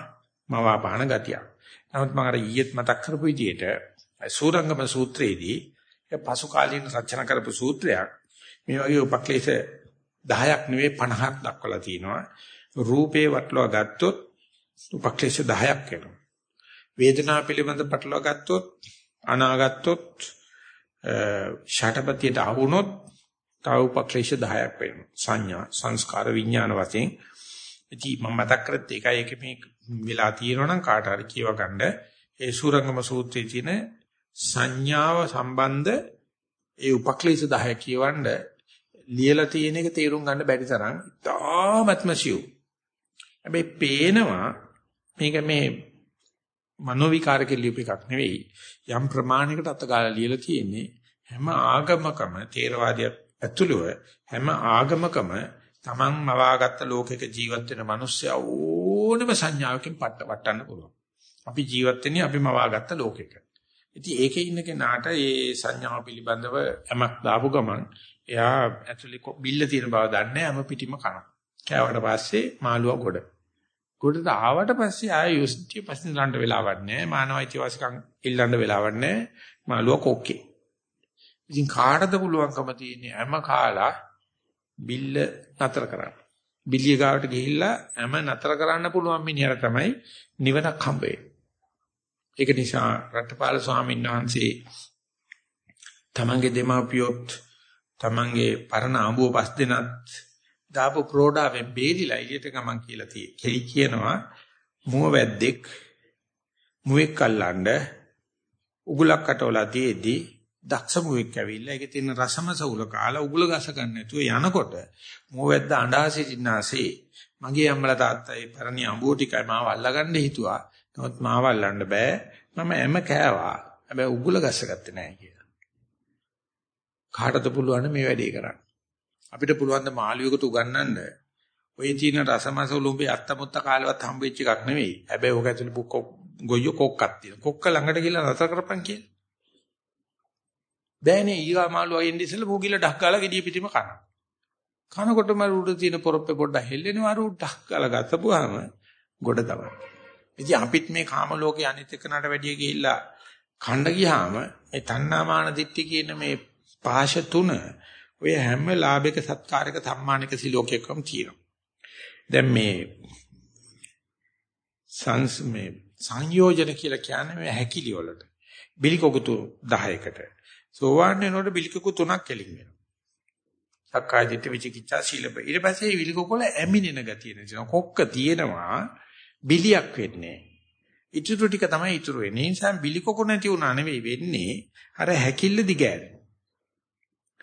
මවා බහන ගතියක්. නමුත් මම අර ඊයේත් මතක් කරපු විදිහට සූරංගම සූත්‍රයේදී පසු කාලීන රචනා කරපු සූත්‍රයක් මේ වගේ උපක්ලේශ 10ක් නෙවෙයි 50ක් දක්වලා තියෙනවා. රූපේ වටලවා ගත්තොත් උපක්ලේශ 10ක් වෙනවා. වේදනාව පිළිබඳ පටලවා ගත්තොත් අනාගත්තොත් ෂටපතියට ආවුනොත් තව උපක්ලේශ 10ක් වෙනවා. සංඥා, සංස්කාර, විඥාන වශයෙන්. ඉතින් මම මතක් කරත් ඒකයි ඒක මේ වෙලා තියෙනවා නම් කාට හරි කියව ගන්න ඒ සූරංගම සූත්‍රයේ තියෙන සංඥාව සම්බන්ධ ඒ උපක්ලේශ 10 කියවන්න ලියලා තියෙන එක තේරුම් ගන්න බැරි තරම් තාමත්ම සිව්. හැබැයි පේනවා මේක මේ මනෝවිකාරක ලියුප එකක් නෙවෙයි. යම් ප්‍රමාණයකට අතගාලා ලියලා තියෙන්නේ හැම ආගමකම තේරවාදිය ඇතුළුව හැම ආගමකම Taman මවාගත්ත ලෝකයක ජීවත් වෙන මිනිස්සයා ඕනම සංඥාවකින් පට්ට වටන්න පුළුවන්. අපි ජීවත් වෙන්නේ අපි මවාගත්ත ලෝකයක. ඉතින් ඒකේ ඉන්න කෙනාට මේ සංඥාව පිළිබඳව යමක් දාපු ගමන් එයා ඇතුලේ බිල්ල තියෙන බව දන්නේ හැම පිටිම කන. කෑවට පස්සේ මාළුවා ගොඩ. ගොඩට ආවට පස්සේ ආය යොස්ටි පස්සේ ළඟට වෙලාවක් නැහැ. මානව අයිතිවාසිකම් ඉල්ලන්න වෙලාවක් නැහැ. මාළුවා කොක්කේ. ඉතින් කාටද පුළුවන්කම තියෙන්නේ හැම කාලා බිල්ල නතර කරන්න. බිලිය ගාවට ගිහිල්ලා හැම නතර කරන්න පුළුවන් මිනිහට තමයි නිවනක් හම්බ වෙන්නේ. ඒක නිසා රටපාල ස්වාමීන් වහන්සේ තමන්ගේ දෙමාපියොත් තමන්ගේ පරණ ආඹුව පස් දෙනත් දාපු ප්‍රෝඩාවෙන් බේරිලා එළියට ගමන් කියලා තියෙයි. කියනවා මුව වැද්දෙක් මුවෙක් අල්ලන්න උගලක් කටවලා තියේදී දක්ෂ මුවෙක් ඇවිල්ලා ඒකේ තියෙන රසමස උල කාලා උගල ගස ගන්න නැතුව යනකොට මුව වැද්ද අඬා සිටිනාසේ මගේ අම්මලා තාත්තා ඒ පරණ අඹුව ටිකයි මාව අල්ලගන්න හිතුවා. නමුත් මාව අල්ලන්න බෑ. මම හැම කෑවා. හැබැයි උගුල ගස්සගත්තේ නැහැ කියලා. කාටද පුළුවන් මේ වැඩේ කරන්න? අපිට පුළුවන් ද මාළුවෙකුට උගන්වන්න ඔය චීන රසමස උලුඹේ අත්තමුත්ත කාලෙවත් හම්බෙච්ච එකක් නෙවෙයි. හැබැයි ඕක ඇතුලේ බුක් ගොයියෝ කොක්කක් තියෙනවා. කොක්ක ළඟට ගිහලා නතර කරපන් කියලා. දැනේ ඊගා මාළුවා එන්නේ ඉස්සෙල්ලා මුගිල ඩක් ගාලා gediy පිටිම කනවා. කනකොටම උඩ තියෙන පොරොප්පේ පොඩ්ඩක් හෙල්ලෙනවා අර උඩ ඩක් ගාලා ගත්තපුවාම ගොඩ තමයි. ඉතින් අපිත් මේ කාම ලෝකේ අනිත් එකනට වැඩිය ගිහිල්ලා කණ්ඩ ගියාම මේ තණ්හාමාන දිට්ඨි කියන මේ පාෂ තුන ඔය හැම ලාභයක සත්කාරයක සම්මානික සිලෝකයකම තියෙනවා. දැන් මේ සංස් මේ සංයෝජන කියලා කියන්නේ මේ හැකිලි වලට. බිලිකොකුතු 10කට. සෝවාන් වෙනකොට බිලිකොකු තුනක් කෙලින් වෙනවා. සක්කාය දිට්ඨි විචිකිච්ඡා සීලබ. ඊට පස්සේ මේ බිලිකොකල ඇමිනෙන ගතිය නැතිනවා. කොක්ක තියෙනවා බිලියක් වෙන්නේ. ඉතුරු ටික තමයි ඉතුරු වෙන්නේ. ඒ නිසා බිලිකොක නැති වුණා නෙවෙයි වෙන්නේ. අර හැකිල්ල දිගෑරෙන.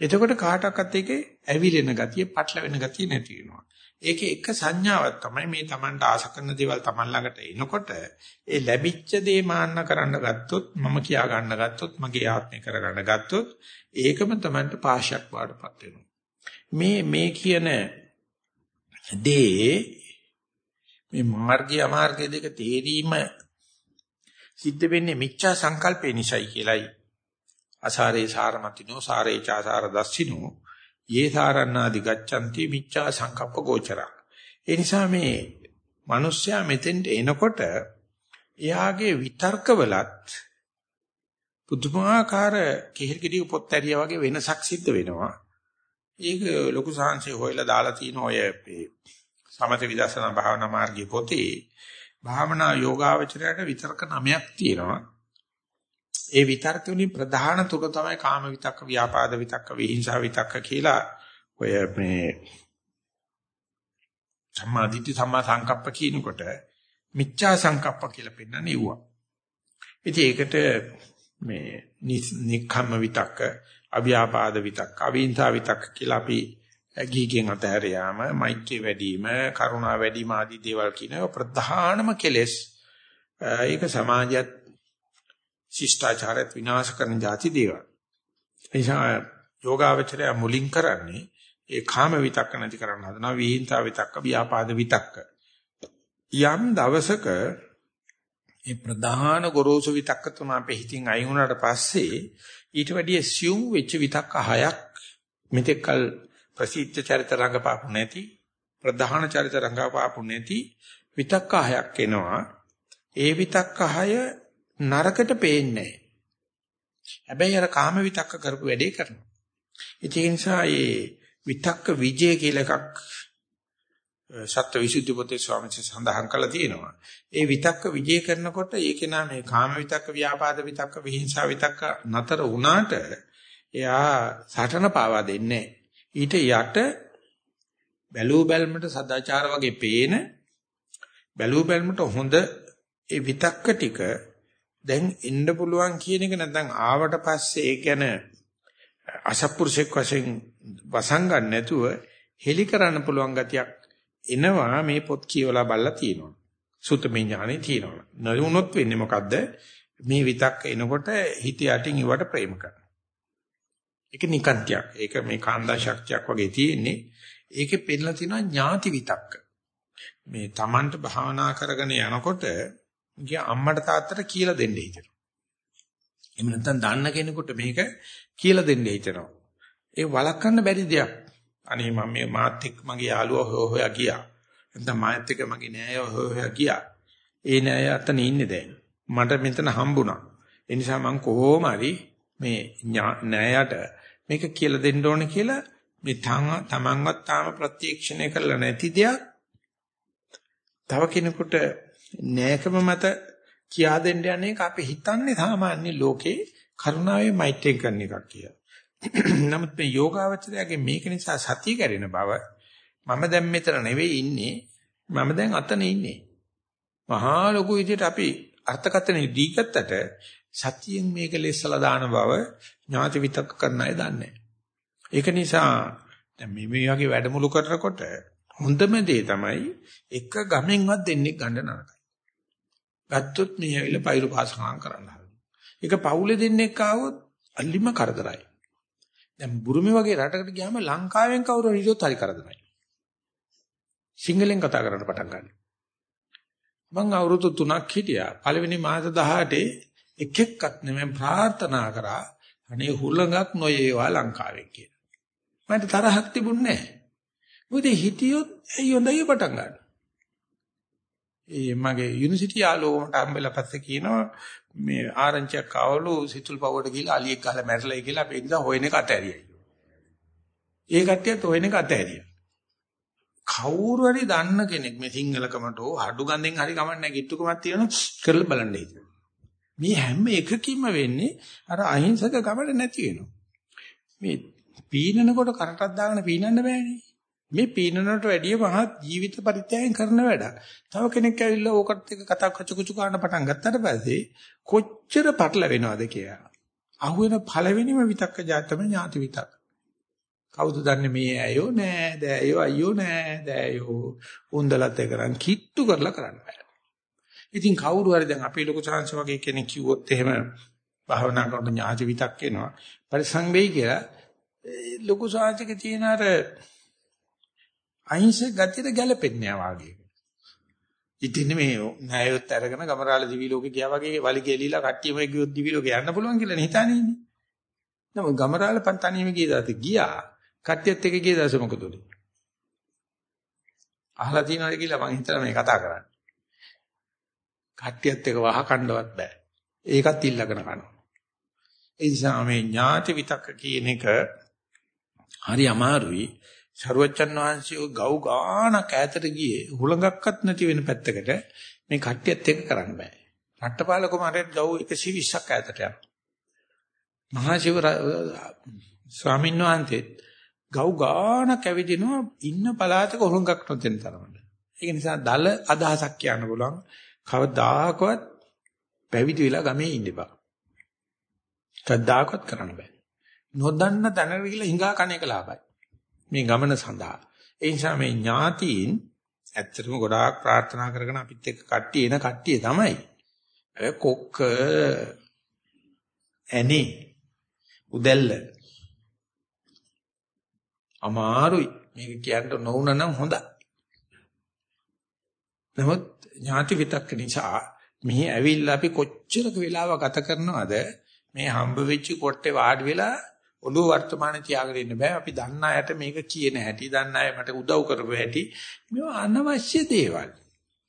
එතකොට කාටවත් එකේ ඇවිලෙන ගතිය, පටල වෙන ගතිය නැති වෙනවා. ඒකේ එක සංඥාවක් තමයි මේ Tamanට ආශ කරන දේවල් Taman ළඟට එනකොට ඒ ලැබිච්ච දේ මාන්න කරන්න ගත්තොත් මම කියා ගන්න ගත්තොත් මගේ ආත්මය කරගන්න ගත්තොත් ඒකම Tamanට පාශයක් වඩපත් වෙනවා. මේ මේ කියන දේ මේ මාර්ගය අමාර්ගය දෙක තේරීම සිද්ධ වෙන්නේ මිච්ඡා සංකල්පේ නිසයි කියලයි අසාරේ සාරමතිනෝ සාරේ චාසාර දස්සිනෝ යේ සාරණාදි ගච්ඡanti මිච්ඡා සංකප්ප ගෝචරා ඒ නිසා මේ මිනිස්සයා මෙතෙන්ට එනකොට එයාගේ විතර්කවලත් පුදුමාකාර කෙහෙල්ගෙඩිය පොත් ඇරියා වගේ වෙනසක් සිද්ධ වෙනවා ඒක ලොකු සාංශේ හොයලා දාලා තියෙන ඔය සමථ විදර්ශනා භාවනා මාර්ගයේ පොතේ භාවනා යෝගාවචරයට විතර්ක නමයක් තියෙනවා. ඒ විතර්ක වලින් ප්‍රධාන තුන තමයි කාම විතක්ක, ව්‍යාපාද විතක්ක, විහිංසා විතක්ක කියලා ඔය මේ සම්මා දිට්ඨි සම්මා සංකප්ප කියනකොට මිච්ඡා සංකප්ප කියලා පෙන්නන්නේ ඌවා. ඉතින් ඒකට මේ නික්ඛම්ම විතක්ක, අව්‍යාපාද විතක්ක, අවිහිංසා විතක්ක කියලා අපි ගීගෙන් අතහැර යාම, මෛත්‍රිය වැඩි වීම, කරුණා වැඩි වීම ආදී දේවල් කියන ප්‍රධානම කෙලෙස් ඒක සමාජයත් ශිෂ්ටාචාරයත් විනාශ කරන જાති දේවල්. එනිසා යෝගාවචරය මුලින් කරන්නේ ඒ කාම විතක්ක නැති කරන්න හදනවා විහිංසා විතක්ක ව්‍යාපාද විතක්ක. යම් දවසක මේ ප්‍රධාන ගොරෝසු විතක්ක තුන අපේ හිතින් අයින් වුණාට පස්සේ ඊට වැඩිය සියුම් වෙච්ච විතක්ක හයක් මෙතෙක්කල් ප්‍රසිද්ධ චරිත රංගපාපු නැති ප්‍රධාන චරිත රංගපාපු නැති විතක්ක හයක් එනවා ඒ විතක්ක හය නරකට පේන්නේ හැබැයි අර කාම විතක්ක කරපු වැඩේ කරනවා. ඒ නිසා මේ විතක්ක විජය කියලා එකක් සත්‍ය විසුද්ධි පොතේ ස්වාමීන් වහන්සේ සඳහන් කළා තියෙනවා. ඒ විතක්ක විජය කරනකොට ඒකේ නම මේ කාම විතක්ක, ව්‍යාපාද විතක්ක, විහිංසා විතක්ක නතර වුණාට එයා සටන පාවා දෙන්නේ ඊට යට බැලූ බැල්මට සදාචාර වගේ පේන බැලූ බැල්මට හොඳ ඒ විතක්ක ටික දැන් එන්න පුළුවන් කියන එක නැත්නම් ආවට පස්සේ ඒ කියන්නේ අසත්පුරුෂෙක් වශයෙන් වසංගන්න නැතුව හෙලි කරන්න පුළුවන් ගතියක් එනවා මේ පොත් කියවලා බලලා තියෙනවා. සුතමේ ඥානෙ තියෙනවා. නළුනොත් වෙන්නේ මොකද්ද? මේ විතක්ක එනකොට හිත යටින් ඉවට ප්‍රේම කරනවා. ඒක නිකන්තියක්. ඒක මේ කාන්දා ශක්තියක් වගේ තියෙන්නේ. ඒකේ පෙන්නලා තියෙනවා ඥාති විතක්ක. මේ Tamanට භාවනා කරගෙන යනකොට ගිය අම්මට තාත්තට කියලා දෙන්න හිතෙනවා. එහෙම නැත්නම් දන්න කෙනෙකුට මේක කියලා දෙන්න හිතෙනවා. ඒ වළක්වන්න බැරි දෙයක්. අනේ මම මේ මාත් එක්ක මගේ යාළුවා හොය හොයා ගියා. නැත්නම් මාත් එක්ක මගේ නෑයෝ හොය හොයා ගියා. ඒ නෑය අතන ඉන්නේ දැන්. මට මෙතන හම්බුණා. ඒ නිසා මම කොහොම හරි මේ නෑයට මේක කියලා දෙන්න ඕනේ කියලා මේ තමන්වත් තාම ප්‍රත්‍යක්ෂණය කරලා නැති දෙයක් තව කෙනෙකුට නෑකම මත කියා දෙන්න යන්නේ ඒක අපි හිතන්නේ සාමාන්‍ය ලෝකේ කරුණාවේ මෛත්‍රිය කරන එකක් කියලා. නමුත් මේ යෝගාවචරයගේ මේක නිසා සතිය කැරෙන බව මම දැන් මෙතන නෙවෙයි ඉන්නේ මම දැන් අතන ඉන්නේ. මහා ලොකු විදිහට අපි අර්ථකථන දීගත්තට සතියෙන් මේක ලෙස්සලා දාන බව ඥාති විතක් කරන අය දන්නේ. ඒක නිසා දැන් මේ මේ වගේ වැඩමුළු කරනකොට හොඳම දේ තමයි එක ගමෙන්වත් දෙන්නේ ගන්න නරකයි. ගත්තොත් මේ ඇවිල්ලා පයිරු පාසකම් කරන්න හදනවා. ඒක පවුලේ දෙන්නෙක් ආවොත් අල්ලිම කරදරයි. දැන් බුරුමේ වගේ රටකට ගියාම ලංකාවෙන් කවුරු හරි හිටියොත් හරි කරදරයි. සිංහලෙන් කතා කරන්න පටන් ගන්නවා. මං අවුරුදු 3ක් හිටියා. පළවෙනි මාස 18 එක එක්කත් නෙමෙයි ප්‍රාර්ථනා කරා අනේ හුලඟක් නොයේවා ලංකාවෙන් කියලා. මට තරහක් තිබුණේ නැහැ. මොකද හිටියොත් ඇයි හොඳයි පටන් ගන්න. ඒ මගේ යුනිවර්සිටි යාළුවෝට හම්බෙලා පස්සේ කියනවා මේ ආරංචියක් ආවලු සිතුල් පවුවට ගිහලා අලියෙක් ගහලා මැරලා කියලා අපි ඉඳලා හොයන එක අතෑරියයි. ඒ කට්ටියත් හොයන එක අතෑරියා. කවුරු හරි දන්න කෙනෙක් මේ සිංහලකමට හඩු ගඳෙන් හරි කමන්නේ කිට්ටුකමක් තියෙනවා කරලා බලන්න හිතෙනවා. මේ හැම එකකින්ම වෙන්නේ අර අහිංසක ගමන නැති වෙනවා. මේ පීනනකොට කරටක් දාගෙන පීනන්න බෑනේ. මේ පීනනට වැඩිය මහත් ජීවිත පරිත්‍යාගයෙන් කරන වැඩක්. තව කෙනෙක් ඇවිල්ලා ඕකට එක කතා කචු කචු කරන්න පටන් ගත්තට පස්සේ කොච්චර පටල වෙනවද කියලා. අහුවෙන පළවෙනිම විතක්ක ජාතම ඥාති විතක්. කවුද දන්නේ මේ ඇයෝ නෑ දෑයෝ අයියෝ නෑ දෑයෝ උන්දලත් එකරන් කිට්ටු කරලා කරන්න බෑ. ඉතින් කවුරු හරි දැන් අපේ ලොකු chance වගේ කෙනෙක් කිව්වොත් එහෙම භාවනා කරන ඥාති විතක් එනවා. පරිසං වෙයි කියලා ලොකු සාහිත්‍යක තියෙන අර අහිංසක ගතියට ගැලපෙන්නේ නැහැ වාගේ. ඉතින් මේ ණයොත් අරගෙන ගමරාල දිවි ලෝකේ ගියා වගේ වලි ගෙලිලා කට්ටියම ගියොත් දිවි ලෝකේ යන්න පුළුවන් කියලා නේ හිතානේ ඉන්නේ. නමුත් ගමරාල පන්තනියම ගිය දාත ගියා. කට්ටියත් එක්ක ගිය දාස මොකද උනේ? අහලා තියෙනවද කියලා මං හිතලා මේ කතා කරන්නේ. කට්ටියත් එක්ක වහ කණ්ඩවත් බෑ. ඒකත් ඉල්ලගෙන කරනවා. ඒ නිසා මේ ඥාති විතක්ක කියන එක හරි අමාරුයි. සරුවච්චන් වහන්සේ ගව් ගානක් ඈතට ගියේ හුලඟක්වත් නැති වෙන පැත්තකට මේ කට්ටියත් එක්ක කරන්න බෑ. රට්ටපාල කුමාරයෙක් ගව් 120ක් ඈතට යනවා. මහා ශිව ස්වාමීන් වහන්සේත් ගව් ගානක් ඇවිදිනවා ඉන්න පළාතක හුලඟක් නොතෙන තරමට. ඒක නිසා දල අදහසක් කියන්න පුළුවන්. කවදාකවත් පැවිදි වෙලා ගමේ ඉන්න බෑ. කවදාකවත් කරන්න බෑ. නොදන්න තැනකට ගිහලා හිඟා කණ එක ලාභයි. මේ ගමන සඳහා. ඒ නිසා මේ ඥාතීන් ඇත්තටම ගොඩාක් ප්‍රාර්ථනා කරගෙන අපිත් එක්ක කට්ටිය එන කට්ටිය තමයි. කොක්ක ඇනේ උදැල්ල අමාරුයි මේක කියන්න නොවුනනම් හොඳයි නමුත් ඥාති විතක්ක නිසා මෙහි ඇවිල්ලා අපි කොච්චරක වෙලාව ගත කරනවද මේ හම්බ වෙච්ච කොට්ටේ වාඩි වෙලා ඔළුව වර්තමානයේ තියාගෙන ඉන්න බෑ. අපි දන්න අයට මේක කියන හැටි දන්න අය මට උදව් කරපු හැටි මේවා අනවශ්‍ය දේවල්.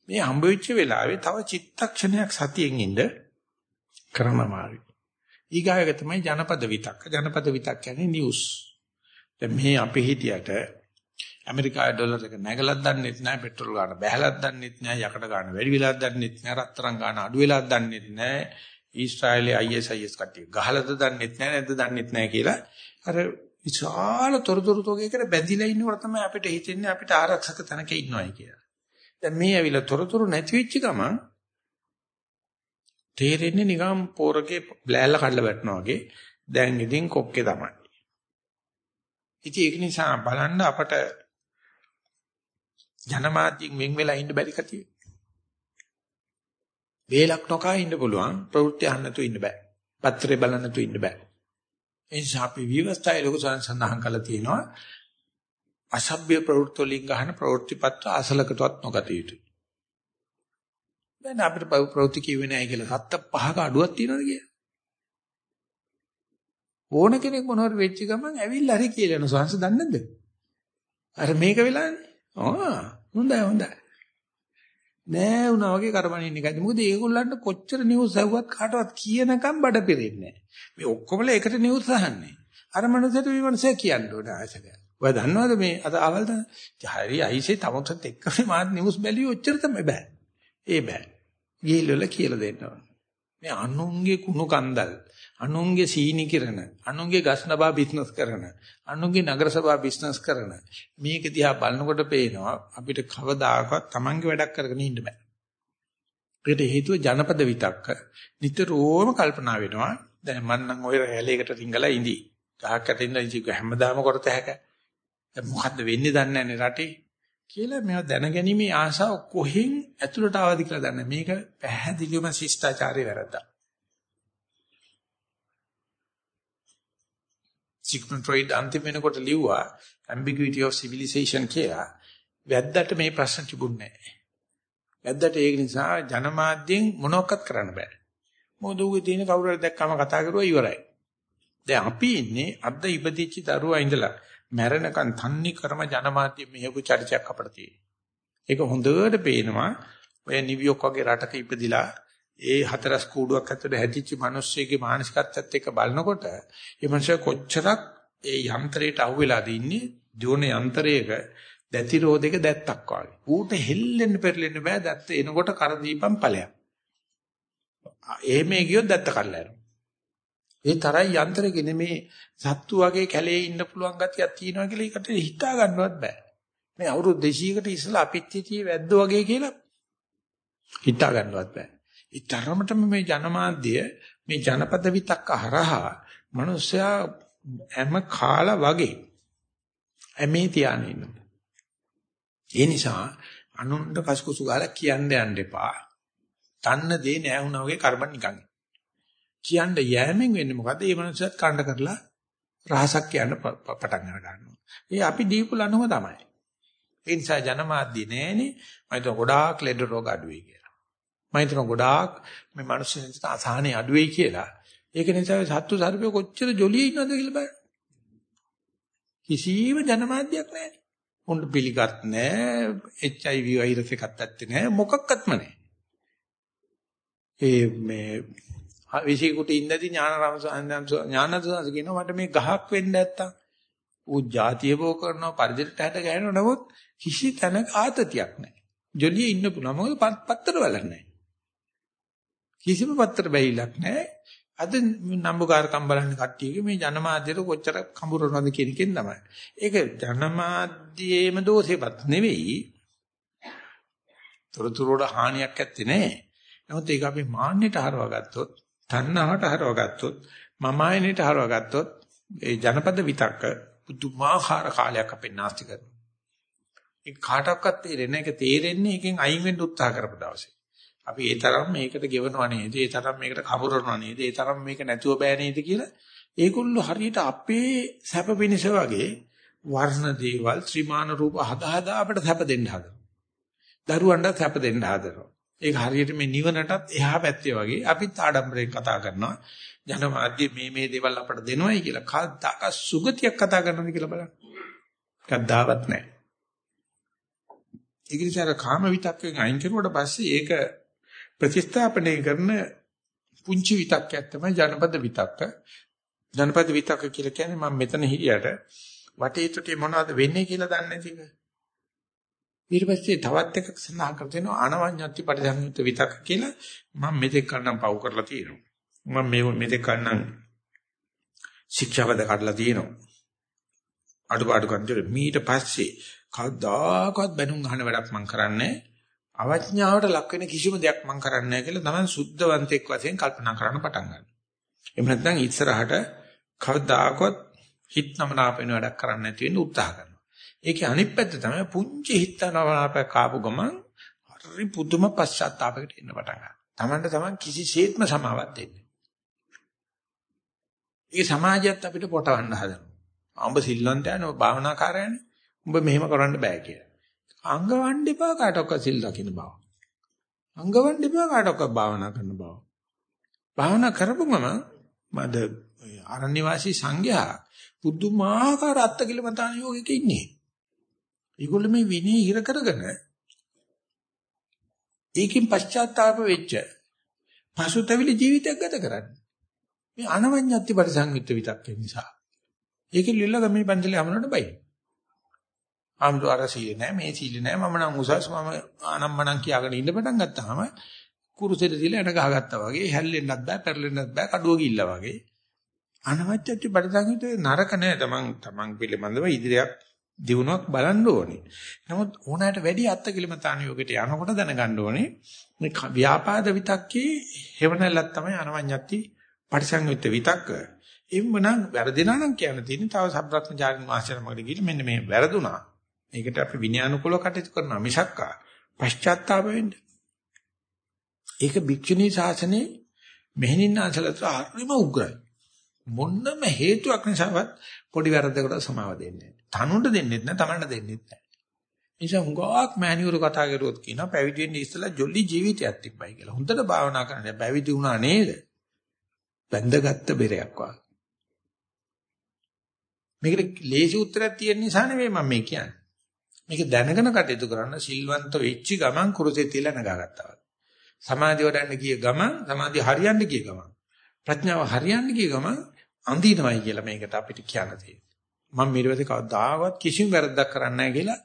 මේ හම්බ වෙච්ච වෙලාවේ තව චිත්තක්ෂණයක් සතියෙන් ඉන්න කරනමාරි ඊගායක තමයි ජනපද විතක්ක. ජනපද විතක් කියන්නේ නිවුස් දැන් මේ අපි හිටියට ඇමරිකාවේ ඩොලර් එක නැගලක් දන්නෙත් නැහැ පෙට්‍රල් ගාන බැහැලක් දන්නෙත් නැහැ යකඩ ගාන වැඩි වෙලාවක් දන්නෙත් නැහැ රත්තරන් ගාන අඩු වෙලාවක් දන්නෙත් නැහැ ඊශ්‍රායලයේ ISIS කට්ටිය ගහලද දන්නෙත් නැහැ නැද්ද දන්නෙත් නැහැ කියලා අර විශාල තොරතුරු තෝගයකට බැඳිලා ඉන්නකොට තමයි අපිට හිතෙන්නේ අපිට ආරක්ෂක තැනක ඉන්නවයි කියලා. දැන් මේ ඇවිල්ලා තොරතුරු නැති වෙච්ච ගමන් තේරෙන්නේ නිකම් පෝරකේ බ්ලෑල්ල කඩලා වැටෙනවා වගේ. දැන් ඉතින් කොක්කේ තමයි. ඉතින් ඒක නිසා බලන්න අපට ජනමාධ්‍යෙන් වෙන් වෙලා ඉන්න බැරි කතිය. වේලක් නොකා ඉන්න පුළුවන් ප්‍රවෘත්ති අහන්න තු ඉන්න බෑ. පත්‍රේ බලන්න තු ඉන්න බෑ. ඒ නිසා අපි විවස්ථාය ලොකු සඳහන් කරලා තියෙනවා අසභ්‍ය ප්‍රවෘත්ති වලින් ගන්න ප්‍රවෘත්ති පත්‍ර අසලකටවත් නොගත යුතුයි. දැන් අපිට ප්‍රවෘත්ති කිව්වේ නැහැ කියලා සත්ත පහක අඩුවක් තියනවද කියලා? ඕන කෙනෙක් මොනවාරි වෙච්ච ගමන් ඇවිල්ලා හරි කියලා යන සංස දන්නේ නැද්ද? අර මේක වෙලානේ. ආ හොඳයි හොඳයි. නෑ වුණා වගේ කරබනින්න එකයි. මොකද ඒගොල්ලන්ට කොච්චර නිවුස් ඇහුවත් කාටවත් කියනකම් බඩ පිරෙන්නේ නෑ. මේ ඔක්කොමලා එකට නිවුස් අහන්නේ. අර මනසට මේ මනසේ කියන්න ඕන ආසක. ඔය දන්නවද මේ අද අවල් ද හරි අයිසේ තමොත් එක්ක මාත් නිවුස් බැලුවේ ඔච්චර තමයි බෑ. ඒ බෑ. ගිහිල්ලා කියලා දෙන්න ඕන. මේ අනුන්ගේ කුණු කන්දල් අනුන්ගේ සීනි කිරණ, අනුන්ගේ ගස් නබා බිස්නස් කරන, අනුන්ගේ නගර සභා බිස්නස් කරන මේක දිහා බලනකොට පේනවා අපිට කවදාකවත් Tamange වැඩක් කරගෙන ඉන්න බෑ. ඒකට හේතුව ජනපද විතක්ක නිතරම කල්පනා වෙනවා. දැන් මම නම් ওই රැලේකට රිංගලා ඉඳී. ගහක් යට ඉඳලා ඉඳි හැමදාම කරත හැක. දැන් මොකද්ද වෙන්නේ දන්නේ නැහැ රටේ. කියලා මේවා දැනගැනීමේ ආසාව කොහෙන් ඇතුළට ආවද කියලා දන්නේ. මේක පැහැදිලිවම ශිෂ්ටාචාරය වැරද්දා. සිග්මන්ඩ් ෆ්‍රොයිඩ් අන්තිම වෙනකොට ලිව්වා ambiguity of civilization කියලා. වැද්දට මේ ප්‍රශ්න තිබුණේ නැහැ. වැද්දට ඒක නිසා ජනමාධ්‍යෙන් මොනවක්වත් කරන්න බෑ. මොකද ඌගේ තියෙන කවුරු හරි දැක්කම කතා කරුවා ඉවරයි. දැන් අපි ඉන්නේ අද ඉපදිච්ච දරුවා ඉඳලා මැරෙනකන් තන්නේ ක්‍රම ජනමාධ්‍ය මෙහෙපු චරිතයක් අපිට තියෙනවා. ඒක හොඳට පේනවා ඔය නිව්යෝක් වගේ රටක ඉපදිලා ඒ හතරස් කූඩුවක් ඇතුලේ හැදිච්ච මිනිස්සෙගේ මානසිකත්වයත් එක්ක බලනකොට ඒ මනුස්සයා කොච්චරක් ඒ යන්ත්‍රයට අහුවෙලාද ඉන්නේ ජෝන යන්ත්‍රයක දැති රෝදයක දැත්තක් වගේ. ඌට හෙල්ලෙන්න පෙරලෙන්න බෑ දැත්ත එනකොට කර දීපම් ඵලයක්. එහෙම ගියොත් දැත්ත කල්ලා යනවා. ඒ තරයි යන්ත්‍රෙක නෙමේ සත්තු වගේ කැලේ ඉන්න පුළුවන් ගතියක් තියෙනවා කියලා ඒකට හිතා ගන්නවත් බෑ. මේ අවුරුදු 200කට ඉස්සලා අපිත් හිටියේ වැද්දෝ වගේ කියලා හිතා ගන්නවත් බෑ. ඒ තරමටම මේ ජනමාධ්‍ය මේ ජනපද විතක්ක හරහා මිනිස්සයා හැම කාලා වගේ ඇමේ තියාගෙන ඉන්නවා. ඒ නිසා අනුන්ට කසුකුසු ගාලා කියන්න යන්න එපා. තන්න දේ නෑ වුණා වගේ කරබන් නිකන්. කියන්න යෑමෙන් වෙන්නේ මොකද? මේ මිනිස්සුත් කාණ්ඩ කරලා රහසක් කියන්න පටන් ගන්නවා. ඒ අපි දීපු ලනුව තමයි. ඒ නිසා ජනමාධ්‍ය නෑනේ. මම හිතුවා ගොඩාක් ලෙඩ රෝග අඩුවේ කියලා. මම හිතනවා ගොඩාක් මේ මිනිස්සුන්ට අසහනේ අඩු වෙයි කියලා. ඒක නිසා සත්තු සර්පය කොච්චර ජොලියේ ඉන්නවද කියලා බලන්න. කිසිම ජනමාධ්‍යයක් නැහැ. උන්ට පිළිගත් නැහැ. HIV වෛරස් එකක් ඇත්තේ නැහැ. මොකක්වත්ම නැහැ. ඒ මේ විශේෂ කුටි ඉඳදී ඥානරම ඥානදසස කියනවා මට මේ ගහක් වෙන්න නැත්තම් ඌ જાතිය බෝ කරනවා පරිදිට හැට ගහනවා නමුත් කිසි තැනක ආතතියක් නැහැ. ජොලියේ ඉන්න පුළුවන් මොකද පත්තර වලක් නැහැ. කිසිම පත්තර බැහිලක් නැහැ. අද නම්බුකාරකම් බලන්න කට්ටියගේ මේ ජනමාධ්‍යයට කොච්චර කඹරනවද කියන එකෙන් තමයි. ඒක ජනමාධ්‍යයේම දෝෂෙපත් නෙවෙයි. තොරතුරු වල හානියක් ඇත්තේ නැහැ. නමුත් ඒක අපි මාන්නයට හරවා ගත්තොත්, තණ්හාවට හරවා ගත්තොත්, මමායනයට හරවා ගත්තොත් ඒ ජනපද විතක්ක පුදුමාකාර කාලයක් අපේ නාස්ති කරනවා. ඒ කාටවත් තේරෙන්නේ නැහැ. ඒක තේරෙන්නේ එකෙන් අයින් වෙන්න උත්සාහ කරපු දවසේ. අපි ඒ තරම් මේකට ගෙවනවා නේද? ඒ තරම් මේකට කපුරනවා නේද? ඒ තරම් මේක නැතුව බෑ නේද කියලා ඒගොල්ලෝ හරියට අපේ සැප පිනිස වගේ වර්ණ දේවල් ත්‍රිමාන රූප හදා හදා අපිට සැප දෙන්න හදනවා. දරුවන්ට සැප දෙන්න හදනවා. ඒක හරියට මේ නිවනටත් එහා පැත්තේ වගේ අපිත් ආඩම්බරයෙන් කතා කරනවා. ජනමාධ්‍ය මේ මේ දේවල් අපට දෙනවයි කියලා කද්දාක සුගතියක් කතා කරනවද කියලා බලන්න. කද්දාවත් නැහැ. ඒක නිසා කාම විතක්කෙන් අයින් කරුවට පස්සේ ඒක ප්‍රතිස්ථාපනය කරන පුංචි විතක්කයක් තමයි ජනපද විතක්ක. ජනපද විතක්ක කියලා කියන්නේ මම මෙතන හිටියට වටේටට මොනවද වෙන්නේ කියලා දන්නේ නැති එක. ඊට පස්සේ තවත් එකක් සඳහන් කර දෙනවා අනවඤ්ඤත්ති පරිසංයුත් විතක්ක කියලා මම මෙතෙක් කන්නම් පව් කරලා තියෙනවා. මම මේ මෙතෙක් කන්නම් ශික්ෂාපද කඩලා තියෙනවා. අඩුපාඩු කන්දර මීට පස්සේ කවදාකවත් බැනුම් අහන වැඩක් මම කරන්නේ අවඥාවට ලක් වෙන කිසිම දෙයක් මම කරන්නේ නැහැ කියලා තමයි සුද්ධවන්තෙක් වශයෙන් කල්පනා කරන්න පටන් ගන්න. එහෙම නැත්නම් ඉස්සරහට කවදාකවත් හිත නමනාප වෙන වැඩක් කරන්න නැති වෙන්න උත්සාහ කරනවා. ඒකේ අනිත් පැත්ත තමයි පුංචි හිත නමනාපයක් ආපු ගමන් හරි පුදුම පශ්චාත්තාපයකට එන්න පටන් ගන්නවා. Tamanට Taman කිසිසේත්ම සමාවක් දෙන්නේ. ඒ සමාජයත් අපිට පොටවන්න හදනවා. උඹ සිල්වන්තයනේ ඔබ භාවනාකාරයනේ. උඹ මෙහෙම කරන්න බෑ කියලා. අංගවන්න එපා කාටවත් සිල් රකින්න බව. අංගවන්න එපා කාටවත් භාවනා කරන්න බව. භාවනා කරපුවම මද ආරණ්‍ය වාසී සංඝයා පුදුමාකාර අත්කිලමතාන යෝගයක ඉන්නේ. ඒගොල්ලෝ මේ විනය හිර කරගෙන ඒකෙන් පශ්චාත්තාප වෙච්ච පසුතැවිලි ජීවිතයක් ගත කරන්නේ. මේ අනවඤ්ඤත්ති පරිසංයුක්ත විතක්ක නිසා. ඒකෙ ලිල්ල ගමේ පන්සලේ යමනට බයි. ආම්දු අර සීල නෑ මේ සීල නෑ මම නම් උසස් මම ආනම්මනම් කියාගෙන ඉන්න පටන් ගත්තාම කුරුසෙට තියලා එන ගහගත්තා වගේ හැල්ලෙන්නත් බෑ පෙරලෙන්නත් බෑ කඩුව ගිල්ලා වගේ අනවච්චත්‍ය පරිසංහිත නරක නෑ තමන් තමන් පිළිබඳව ඉදිරියක් දිනුවක් බලන්න ඕනේ. නමුත් ඕනෑමට වැඩි අත්කිලමතාන යෝගයට යනකොට දැනගන්න ඕනේ මේ ව්‍යාපාද විතක්කේ හේවණල්ලක් තමයි අනවඤ්ඤත්ති පරිසංහිත විතක්ක. එම්මනම් වැරදිනා නම් කියන්න තියෙන්නේ තව සබ්‍රත්නචාරින් මාස්ටර්මකට ගිහින් මෙන්න මේ වැරදුනා. මේකට අපි විනයානුකූලව කටයුතු කරනවා මිසක්කා පශ්චාත්තාප වෙන්න. ඒක භික්ෂුණී ශාසනයේ මෙහෙණින්නාසලට හරිම උග්‍රයි. මොන්නම හේතුවක් නිසාවත් පොඩි වැරද්දකට සමාව දෙන්නේ නැහැ. තනුන්ට දෙන්නෙත් නැහැ, Tamanට දෙන්නෙත් නැහැ. නිසා හුඟක් මෑණිවරු කතා කරුවොත් කියනවා පැවිදි වෙන්න ඉස්සලා ජොලි ජීවිතයක් තිබ්බයි කියලා. හොඳට භාවනා කරන්න පැවිදි වුණා නේද? බැඳගත්ත බෙරයක් වගේ. මේකට ලේසි උත්තරයක් තියෙන නිසා නෙවෙයි මම මේ කියන්නේ. මේක දැනගෙන කටයුතු කරන්න සිල්වන්ත වෙච්ච ගමන් කුරුසේ තියලා නගාගත්තා වගේ. සමාධිය වඩන්න ගිය ගමන් සමාධිය හරියන්න ගිය ගමන් ප්‍රඥාව හරියන්න ගිය ගමන් අඳිනවයි කියලා මේකට අපිට කියන්න තියෙන්නේ. මම ඊට කවදාවත් කිසිම වැරද්දක් කරන්නේ නැහැ කියලා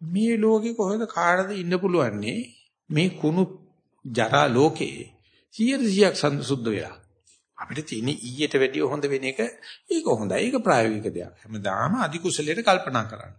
මේ ලෝකේ කොහෙද කාටද ඉන්න පුළුවන්නේ? මේ කුණු ජරා ලෝකේ 100ක් සම්සුද්ධ වෙලා. අපිට තියෙන ඊයට වැඩිය හොඳ වෙන එක ඒක හොඳයි. ඒක ප්‍රායෝගික දෙයක්. හැමදාම අධි කුසලයට කල්පනා කරන්න.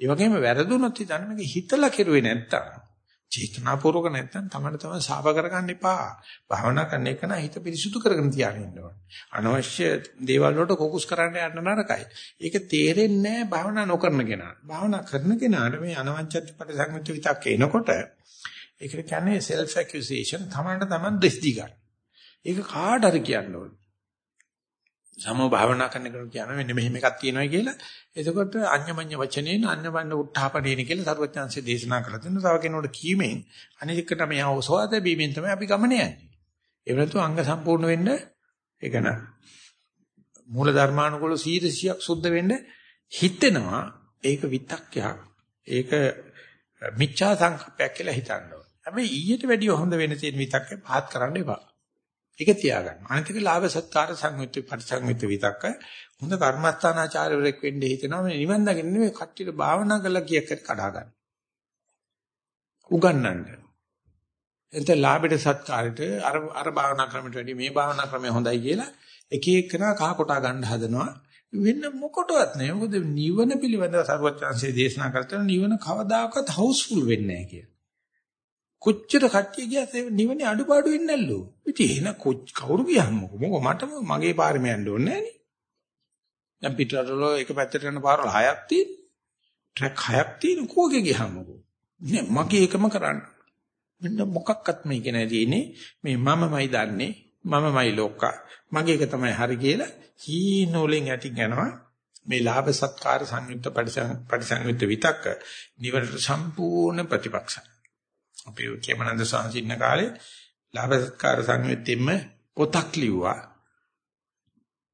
ඒ වගේම වැරදුනොත් හිතන්න මේක හිතලා කෙරුවේ නැත්තම් චේතනාපූර්වක නැත්නම් තමන තමන් සාප කරගන්න එපා. භාවනා කරන එක නම් හිත පිරිසුදු කරගෙන තියාගෙන ඉන්න ඕනේ. අනවශ්‍ය දේවල් වලට ફોકස් කරන්න යන්න නරකයි. ඒක තේරෙන්නේ නැහැ භාවනා නොකරන කෙනාට. භාවනා කරන කෙනාට මේ අනවංචත් පරිසංවිත විතක් එනකොට ඒකට කියන්නේ self accusation තමන්ට තමන් දිස්දි ගන්න. ඒක කාට හරි කියන්න ඕනේ. සමෝ භාවනා කරන කෙනෙක් කියන මෙන්න මෙහෙම එකක් තියෙනවා කියලා. එතකොට අඤ්ඤමඤ්ඤ වචනේන අඤ්ඤවන්න උත්හාපණේන කියලා සරුවචාන්සේ දේශනා කළා. දෙන්න තව කෙනෙකුට කීමෙන් අනිතිකට මෙහා ඔසවාද බීමෙන් තමයි අපි ගමන යන්නේ. ඒ වෙනතු අංග සම්පූර්ණ වෙන්න ඒක න මූල ධර්මානුකූල 100ක් සුද්ධ වෙන්න හිතෙනවා. ඒක විතක්කයක්. ඒක මිච්ඡා සංකප්පයක් කියලා හිතන්න ඕනේ. හැබැයි ඊට වැඩිය හොඳ වෙන තියෙන විතක්කේ පහත් කරන්න එපා. ඒක තියාගන්න. අනිත් එක ලාභ සත්කාර සංයුක්ත පරිසංයුක්ත විතක්ක හොඳ කර්මස්ථානාචාර්යවරයෙක් වෙන්න හිතනවා මේ නිවන් දකින්න නෙවෙයි කට්ටියට භාවනා කරලා කීයක් හරි කඩා ගන්න. උගන්නන්න. එතන ලාභයට සත්කාරයට අර අර භාවනා ක්‍රමයට වැඩිය මේ භාවනා ක්‍රමය හොඳයි කියලා එක එකනා කහ කොටා ගන්න හදනවා. වෙන මොකටවත් නෑ. මොකද නිවන පිළිබඳව සරුවචාන්සේ දේශනා කරලා නිවන කවදාකවත් හවුස්ෆුල් වෙන්නේ නෑ කියලා. කොච්චර කට්ටිය ගියත් නිවනේ අඩුපාඩු වෙන්නේ නැල්ලු. ඉතින් එහෙනම් කවුරු ගියාම මොකෝ මට මගේ පාරෙම යන්න ඕනේ නෑනේ. දැන් පිටරටවල එක පැත්තට යන පාරවල් හයක් තියෙන. ට්‍රැක් හයක් තියෙන කෝකේ ගියාම මොකෝ. නේ මගේ එකම කරන්න. මෙන්න මොකක්වත් මේක නැදීනේ මේ මමමයි දන්නේ මමමයි ලෝකා මගේ එක තමයි හරි කියලා හීනෝලෙන් ඇති යනවා මේ ලාභ සත්කාර සංයුක්ත පරිසංයුක්ත විතක්ක නිවනට සම්පූර්ණ ප්‍රතිපක්ෂයි අපේ කේමනන්ද සාංශින්න කාලේ ලාභ සත්කාර සංයුත්තෙම පොතක් ලිව්වා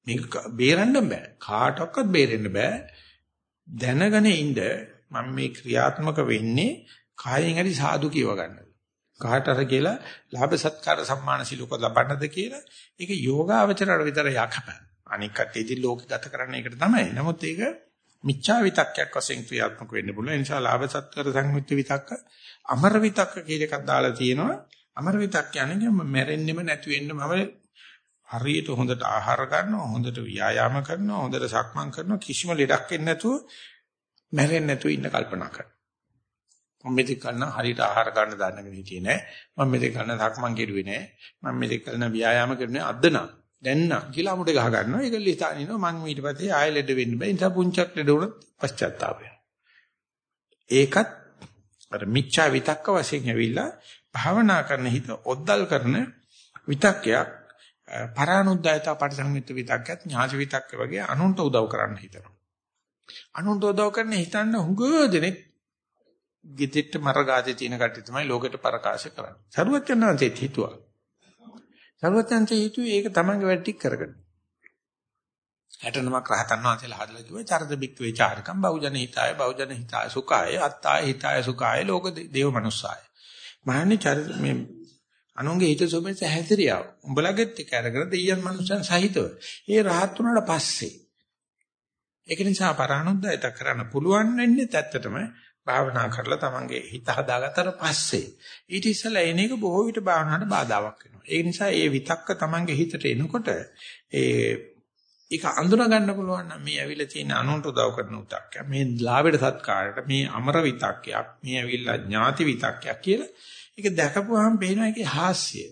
මේක බේරන්න බෑ කාටවත් බේරෙන්න බෑ දැනගෙන ඉඳ මම මේ ක්‍රියාත්මක වෙන්නේ කායෙන් හරි සාදු කියව ගන්න. කාට අර කියලා ලාභ සත්කාර සම්මාන සිලෝක ලබන්නද කියලා ඒක යෝගාවචරයට විතර යකපෑ. අනික කටේදී ලෝක ගත කරන්නේ ඒකට තමයි. නමුත් ඒක මිච්ඡා විතක්කයක් වශයෙන් ක්‍රියාත්මක වෙන්න පුළුවන්. ඒ නිසා ලාභ සත්කාර සංයුක්ත විතක්ක අමර විතක්ක කියලා එකක් දාලා තියෙනවා. අමර විතක් කියන්නේ මැරෙන්නෙම නැති වෙන්න මම හරියට හොඳට ආහාර ගන්නවා, හොඳට ව්‍යායාම කරනවා, හොඳට සක්මන් කරනවා කිසිම ලෙඩක් එන්නේ නැතුව මැරෙන්නේ නැතුව ඉන්න කල්පනා කරනවා. මම මෙතෙක් කරන හරියට ආහාර ගන්න දන්නගෙන හිටියේ නෑ. මම මෙතෙක් කරන සක්මන් කෙරුවේ නෑ. මම මෙතෙක් කරන ව්‍යායාම කරුනේ අද නම් දැන් නම් කියලා අමුඩ ගහ ගන්නවා. ඒක ලිතාන ඉනවා මම ඊට පස්සේ ආයෙ ලෙඩ වෙන්න බෑ. ඒ නිසා පුංචක් ලෙඩ වුණොත් පශ්චාත්තාපය. ඒකත් අර මිච්ඡා විතක්ක වශයෙන් ඇවිල්ලා භාවනා කරන හිත ඔද්දල් කරන විතක්කයක් පරානුද්යතා පරිසංවිත විතක්කත් ඥාජ විතක්ක වගේ අනුන්ට උදව් කරන්න හිතනවා. අනුන්ට උදව් කරන්න හිතන්න හුඟ දෙනෙක් ගෙදෙට්ට මරගාතේ තියෙන කට්ටිය තමයි ලෝකෙට ප්‍රකාශ කරන්නේ. සරුවචනන්තෙත් හිතුවා. සරුවචනන්තේ හිතුවේ ඒක තමන්ගේ වැඩ ටික කරගන්න. 69ක් රහතන් වහන්සේලා හදලා කිව්වා චරද බික් වේ චාරකම් බහුජන හිතාය බහුජන හිතාය සුඛාය අත්තාය හිතාය සුඛාය ලෝක දේව මනුස්සාය. මහන්නේ චරිත මේ අනුන්ගේ හිත සොබෙන් සැහැතිරියව. උඹලගෙත් එක අරගෙන දෙයයන් මනුස්සයන් සහිතව. ඒ රහත් වුණාට පස්සේ ඒක නිසා පරානුද්යත කරන්න පුළුවන් වෙන්නේ ඇත්තටම භාවනා කරලා තමන්ගේ හිත හදාගත්තට පස්සේ ඊට ඉස්සෙල්ලා එන එක බොහෝ විට භාවනාවට බාධාවක් වෙනවා. ඒ නිසා ඒ විතක්ක තමන්ගේ හිතට එනකොට ඒ ඒක අඳුන ගන්න පුළුවන් නම් මේ ඇවිල්ලා තියෙන අනුන්ට උදව් කරන උතක්ක මේ ලාභයට සත්කාරයට මේ අමර විතක්කයක් මේ ඇවිල්ලා ඥාති විතක්කයක් කියලා ඒක දැකපුවාම පේනවා ඒකේ හාස්‍යය.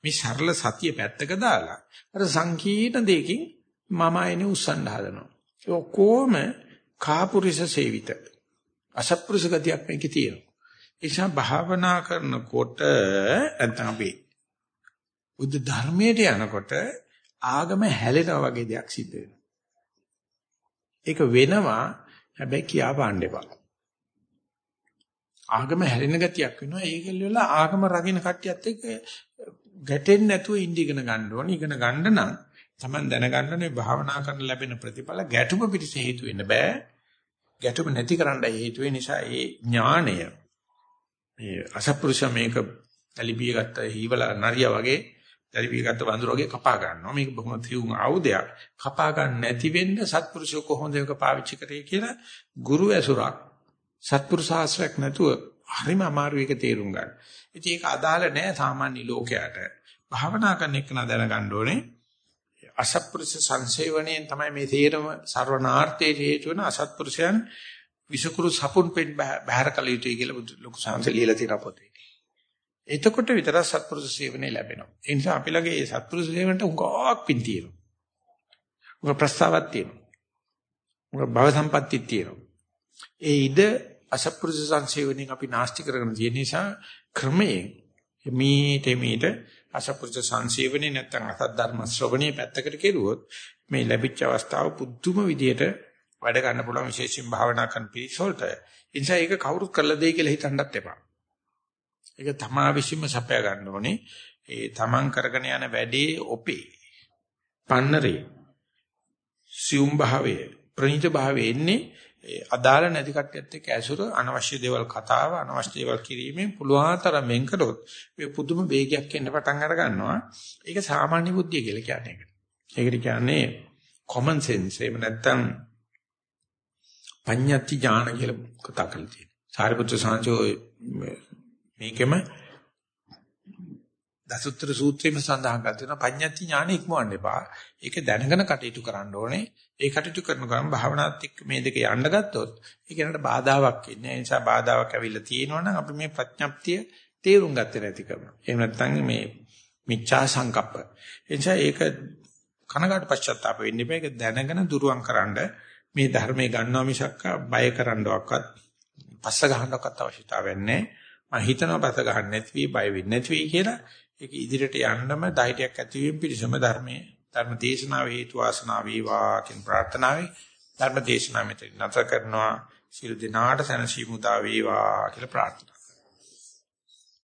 මේ සරල සතිය පැත්තක දාලා අර සංකීර්ණ දෙයකින් මම ආයනේ උස්සන්න හදනවා. ඒ ඔක්කොම කාපුරිස සේවිත. අසත්පුරුෂ ගතියක් මේකේ තියෙනවා. ඒ නිසා භාවනා කරනකොට නැත්නම් අපි බුද්ධ ධර්මයට යනකොට ආගම හැලෙනා වගේ දෙයක් සිද්ධ වෙනවා. ඒක වෙනවා හැබැයි කියා පාන්න එපා. ආගම හැලෙන ගතියක් වෙනවා. ඒකෙල් වල ආගම රකින්න කට්ටියත් එක්ක ගැටෙන්නේ නැතුව ඉඳ ඉගෙන ගන්න ඕනේ. ඉගෙන ගන්න නම් Taman දැනගන්න ඕනේ භාවනා කරන ලැබෙන ප්‍රතිඵල ගැටුම පිටිස හේතු වෙන්න බෑ. ගැටුම නැති කරන්නයි හේතු වෙන නිසා ඒ ඥාණය මේ අසප්පුරුෂ මේක තලිපිය ගත්ත හීවලා නරියා වගේ තලිපිය ගත්ත වඳුර වගේ කපා ගන්නවා මේක බොහොම තියුම් ආයුධයක් කපා ගන්න නැති වෙන්න සත්පුරුෂය කොහොමද ඒක පාවිච්චි කරේ කියලා ගුරු ඇසුරක් සත්පුරුෂ ආශ්‍රයක් නැතුව හරිම අමාරු එක තේරුම් ගන්න. ඉතින් ඒක අදාළ නෑ සාමාන්‍ය ලෝකයට. භාවනා කරන එක නා දැනගන්න ඕනේ අසත්පුරුෂ සංසේවණයෙන් තමයි මේ තේරම ਸਰවනාර්ථයේ හේතු වෙන අසත්පුරුෂයන් විසකුරු සපුන් පෙන් බහැර කළ යුතුයි කියලා බුදු ලොකු සංසය ලියලා තියෙන පොතේ. එතකොට විතර සත්පුරුෂ සේවනය ලැබෙනවා. ඒ නිසා අපි ළඟ මේ සත්පුරුෂ සේවනට උගාවක් පින් තියෙනවා. උග ප්‍රස්තාවක් තියෙනවා. උග භව සම්පත්තියක් තියෙනවා. ඒ ඉද අසත්පුරුෂ සංසේවණයෙන් අපි නාස්ති කරගෙන තියෙන නිසා ක්‍රමයෙන් මීට මීට අසපුරුෂ සංසේවනේ නැත්නම් අසත් ධර්ම ශ්‍රවණයේ පැත්තකට කෙරුවොත් මේ ලැබිච්ච අවස්ථාව පුදුම විදියට වැඩ ගන්න පුළුවන් විශේෂයෙන් භාවනා කරන පිරිසොල්ට. ඒ නිසා ඒක කවුරුත් කරලා දෙයි කියලා හිතන්නත් එපා. ඒක තමා විශ්ීම සපය ගන්න ඕනේ. ඒ තමන් කරගෙන යන වැඩේ ඔපේ. පන්නරේ. සියුම් භාවයේ ප්‍රණීත භාවයේ එන්නේ අදාළ නැති කට්ටියත් එක්ක ඇසුර අනවශ්‍ය දේවල් කතාව අනවශ්‍ය දේවල් කිරීමෙන් පුළුවන් තරම් වෙන් කළොත් මේ පුදුම වේගයක් එන්න පටන් අර ගන්නවා. ඒක සාමාන්‍ය බුද්ධිය කියලා කියන්නේ ඒකට. ඒකට කියන්නේ common sense එහෙම නැත්නම් පඤ්ඤාති ඥාන කියලා කතා කරලා තියෙනවා. සාරිපුත්‍ර සාංචෝ මේකෙම දසුත්‍ර සූත්‍රයේම සඳහන් කරලා තියෙනවා පඤ්ඤාති ඥාන ඉක්මවන්න එපා. ඒක දැනගෙන කටයුතු කරන්න ඕනේ. ඒ කටයුතු කරන ගමන් භාවනාවත් එක්ක මේ දෙක යන්න ගත්තොත් ඒකට බාධාවක් ඉන්නේ. ඒ නිසා බාධාවක් ඇවිල්ලා තියෙනවනම් අපි මේ ප්‍රඥප්තිය තේරුම් ගත්තේ නැති කරනවා. එහෙම නැත්නම් මේ මිච්ඡා සංකප්ප. ඒ නිසා ඒක කනගාට පශ්චාත්තාප වෙන්න එපා. ඒක දැනගෙන දුරුවන් කරන්න මේ ධර්මයේ ගන්නවා මිසක් බය කරන්නවක්වත් පස්ස ගහන්නවක්වත් අවශ්‍යතාවයක් නැහැ. මම හිතනවා බස ගන්න නැති වෙයි බය වෙන්නේ නැති වෙයි කියලා. ඒක ඉදිරියට යන්නම ධෛර්යයක් ඇති වීම පිණිසම ධර්මයේ. ධර්ම දේශනාව හේතු වාසනා වේවා කියන ප්‍රාර්ථනාවයි. ධර්ම දේශනාව මෙතන නැත කරනවා. සියලු දිනාට සැනසීම උදා වේවා කියලා ප්‍රාර්ථනා